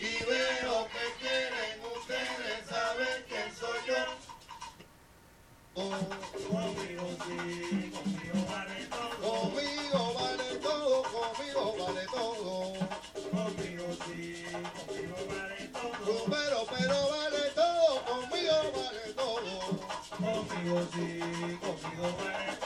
Y veo que quieren ustedes saber quién soy yo. Oh, oh, oh, pero vale todo, conmigo vale todo. Conmigo sí, conmigo vale todo.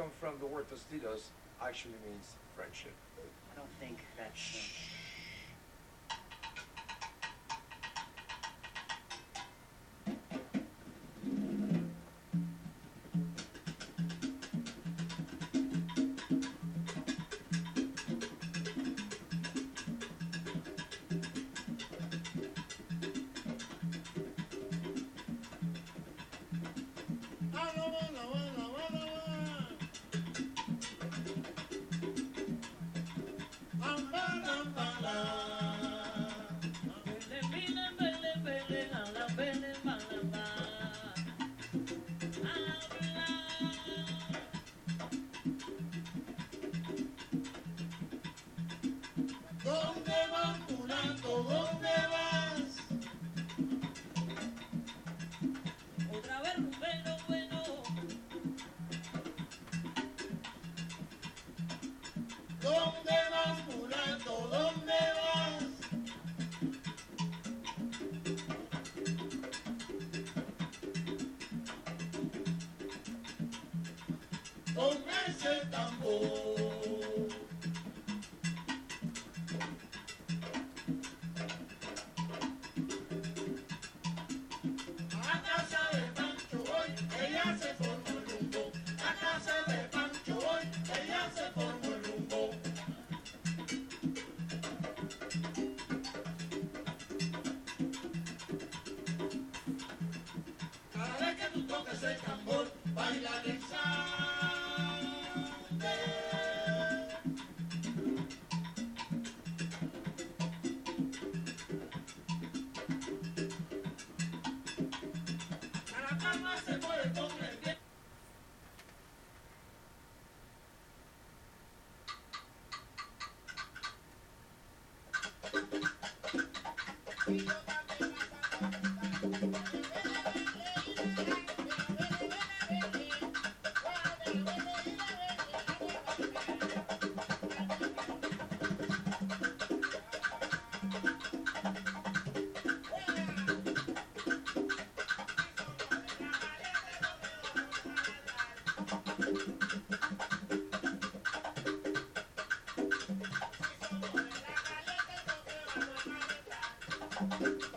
come from the word tostitos, actually means friendship. I don't think that's. escucha el tambor. Thank you.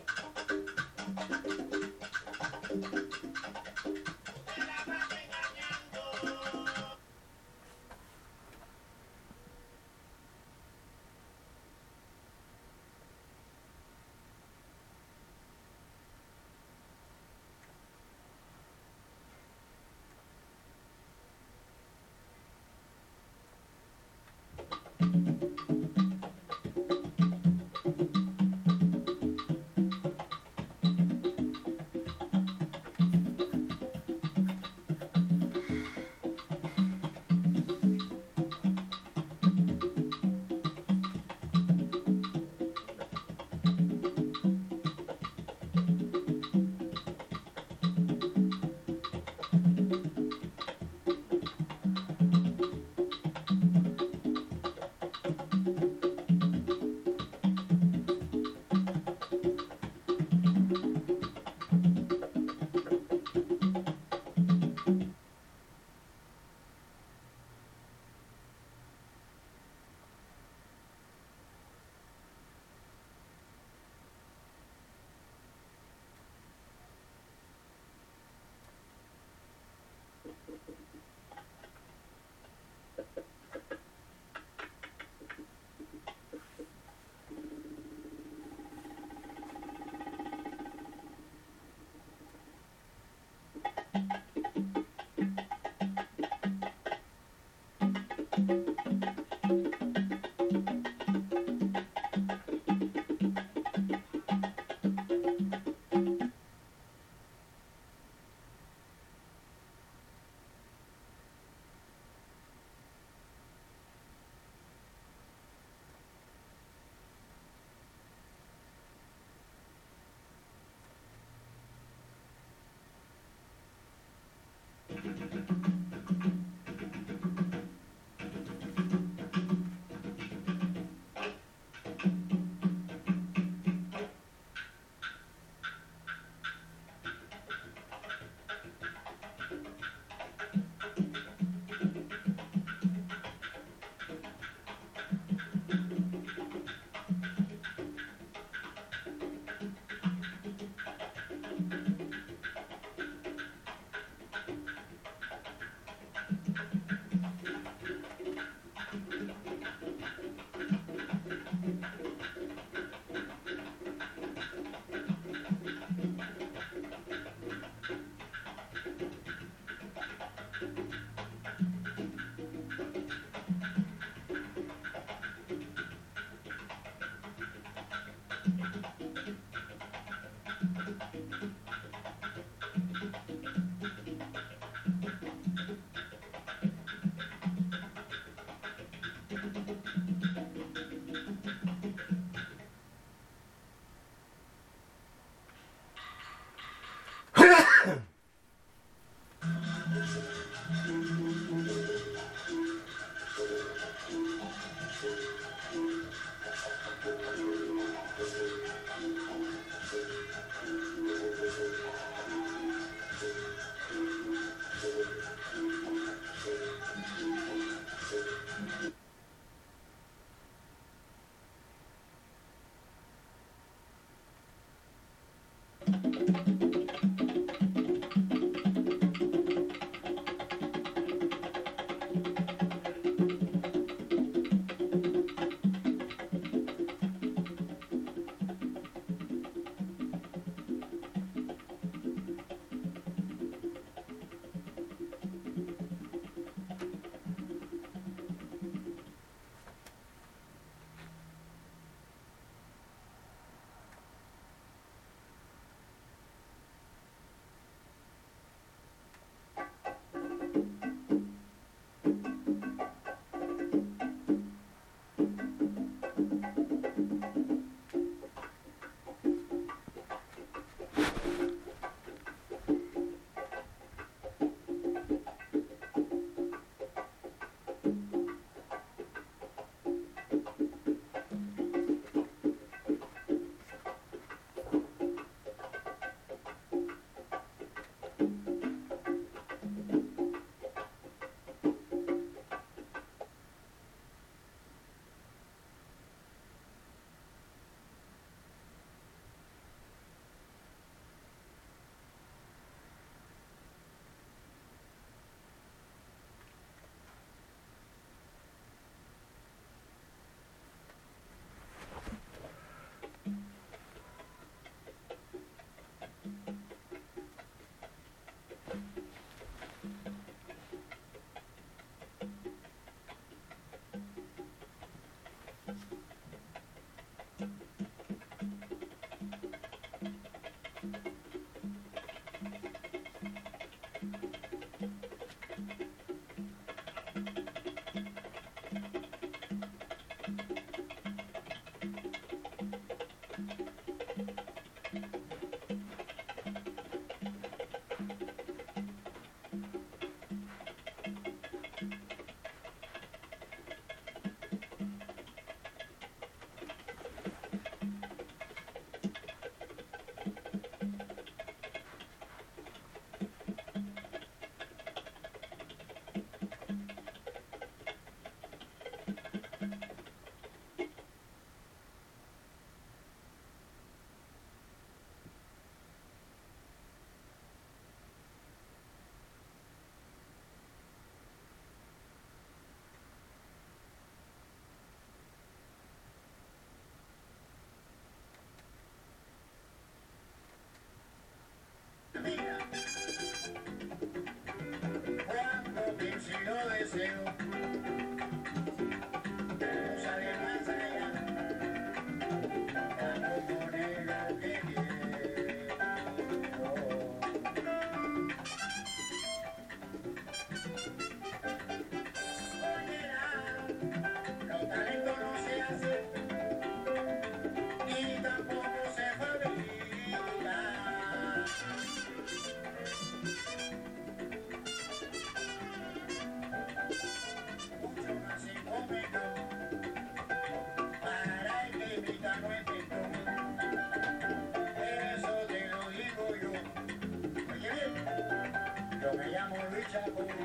Me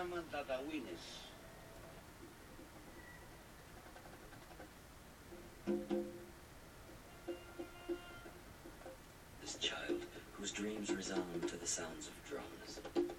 llaman Tatawines. This child whose dreams resound to the sounds of drums.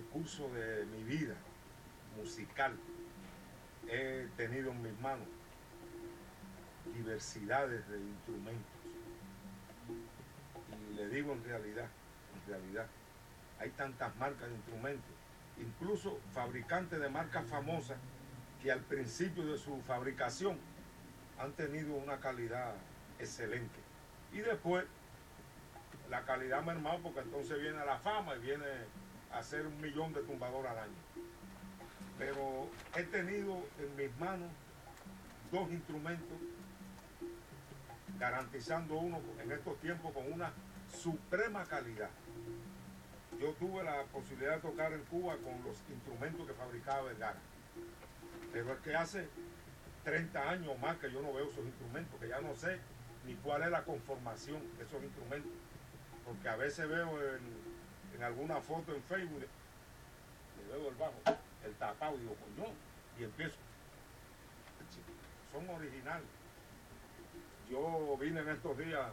Transcurso de mi vida musical he tenido en mis manos diversidades de instrumentos. Y le digo en realidad, en realidad, hay tantas marcas de instrumentos, incluso fabricantes de marcas famosas que al principio de su fabricación han tenido una calidad excelente. Y después la calidad mermado porque entonces viene la fama y viene hacer un millón de tumbadores al año. Pero he tenido en mis manos dos instrumentos garantizando uno en estos tiempos con una suprema calidad. Yo tuve la posibilidad de tocar en Cuba con los instrumentos que fabricaba Vergara. Pero es que hace 30 años más que yo no veo esos instrumentos, que ya no sé ni cuál es la conformación de esos instrumentos. Porque a veces veo en, en alguna foto en Facebook, le veo el bajo, el tapado, digo, coño, y empiezo. Son originales. Yo vine en estos días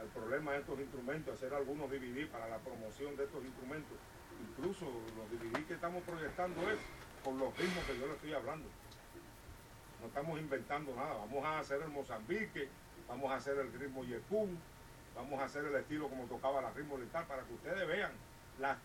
al problema de estos instrumentos, hacer algunos DVD para la promoción de estos instrumentos. Incluso los DVD que estamos proyectando es con los ritmos que yo le estoy hablando. No estamos inventando nada. Vamos a hacer el Mozambique, vamos a hacer el ritmo Yekun, vamos a hacer el estilo como tocaba la ritmo oriental para que ustedes vean las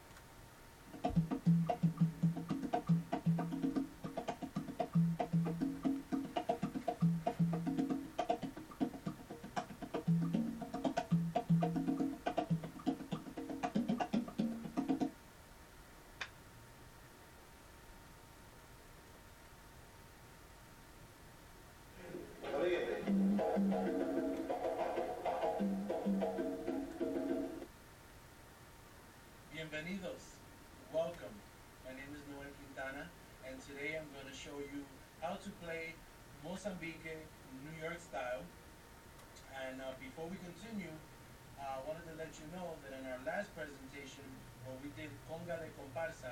Conga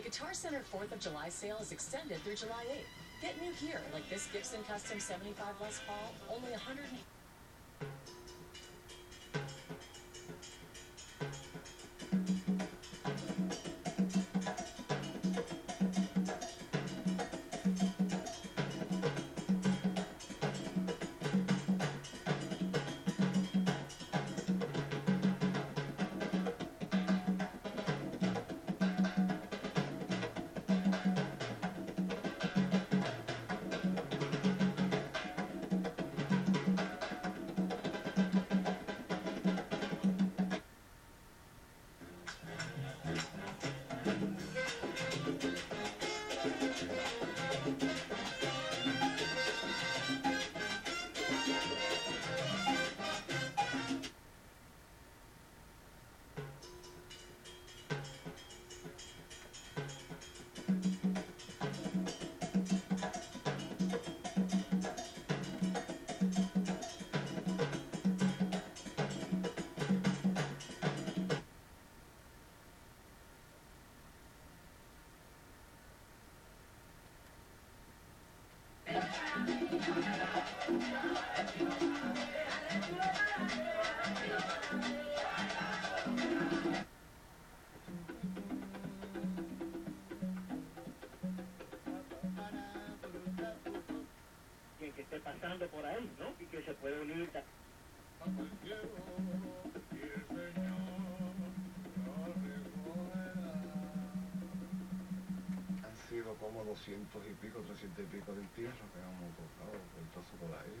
Guitar Center 4th of July sale is extended through July 8th. Get new gear like this Gibson Custom 75 Les Paul, only 100. Pasando por ahí, ¿no? Y que se puede unir. Han sido como 200 y pico, 300 y pico de entierros que hemos tocado entonces por ahí.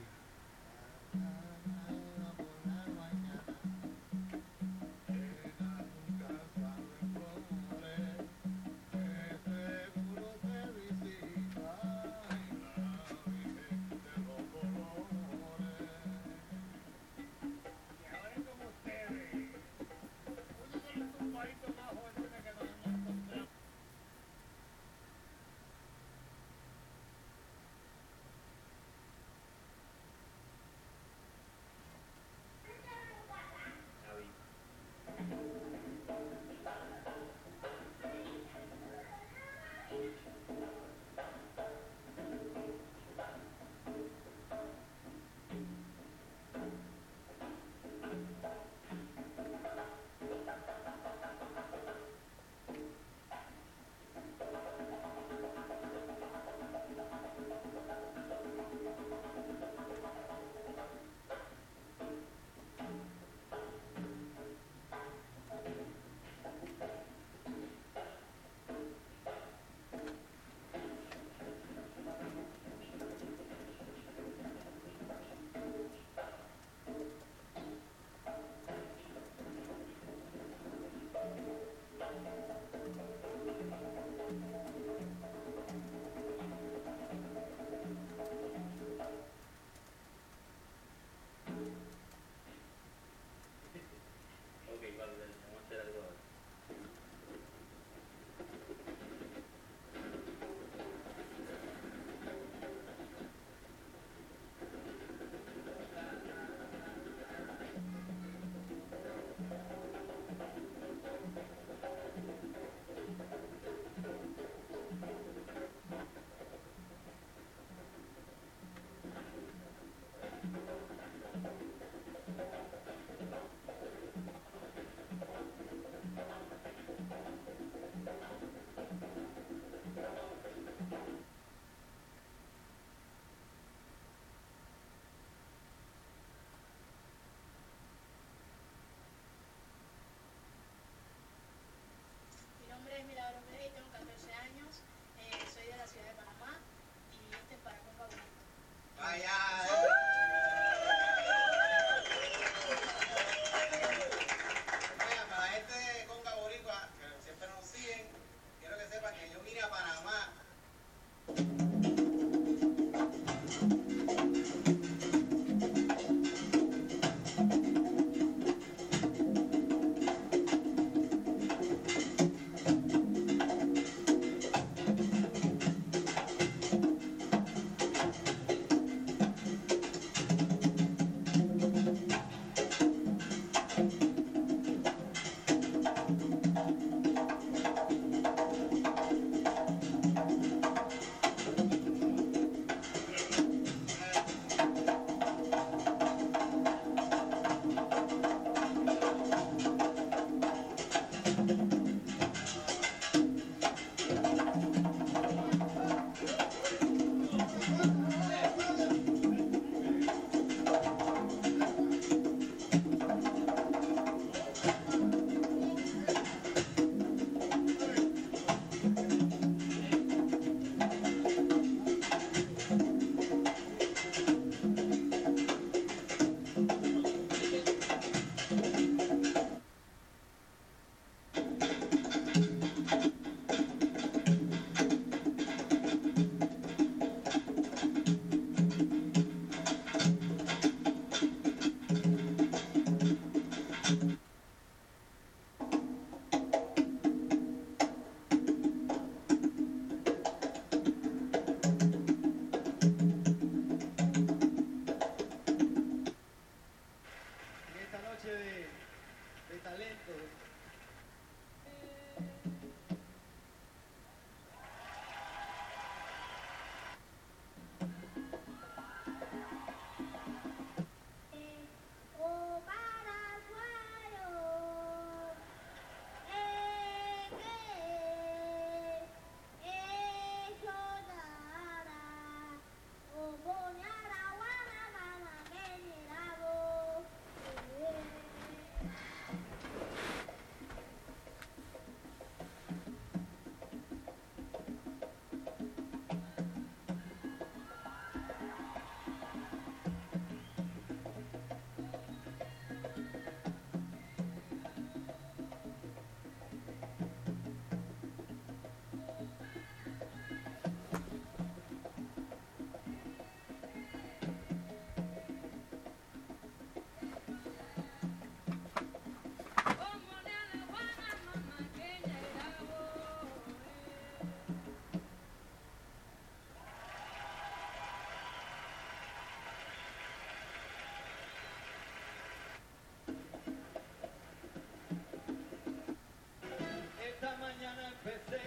mañana empecé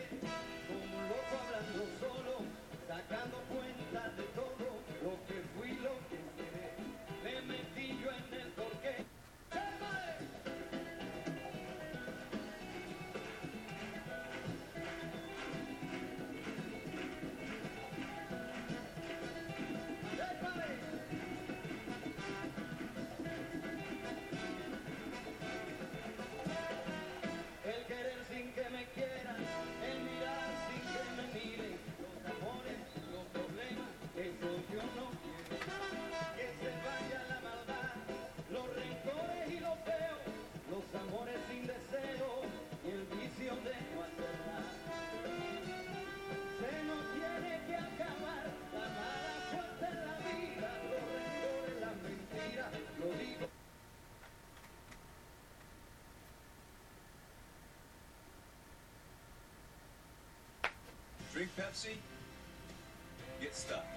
como un loco hablando solo, sacando cuentas. Pepsi, get stuck.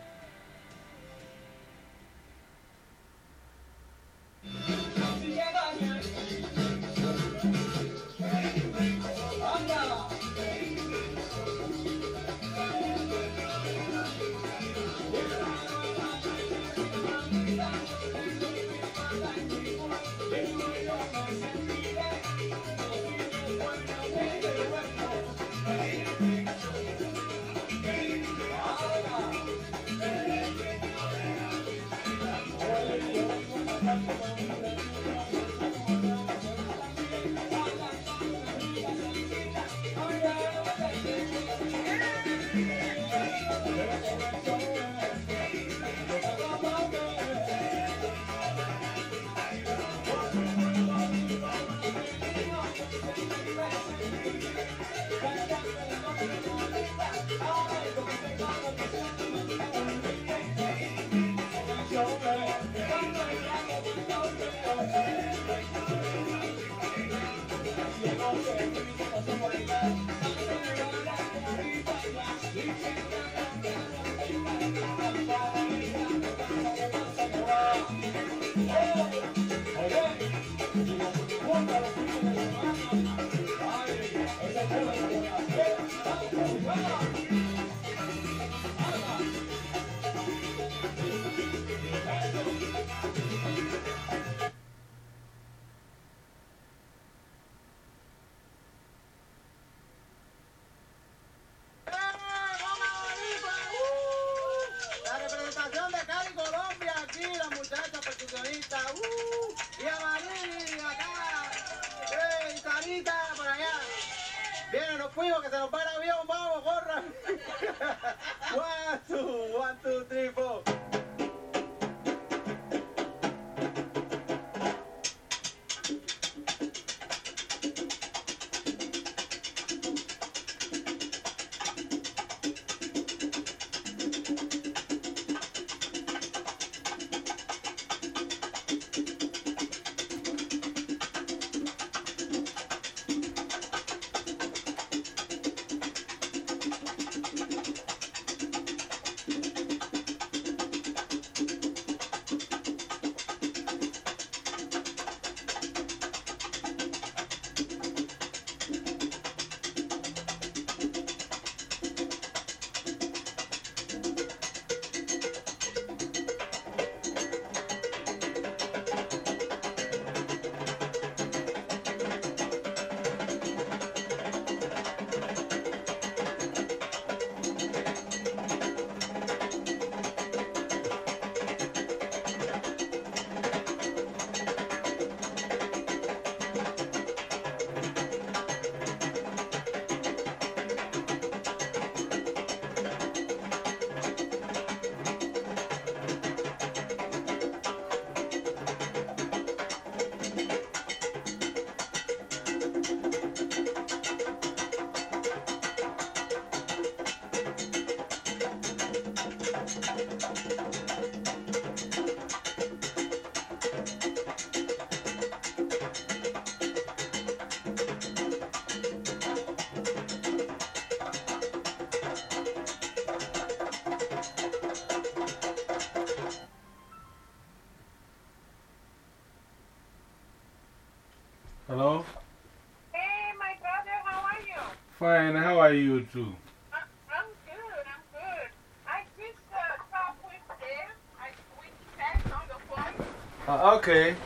Hello? Hey, my brother, how are you? Fine, how are you too? I'm good, I'm good. I just、uh, talked with. I, on the phone. Uh, okay.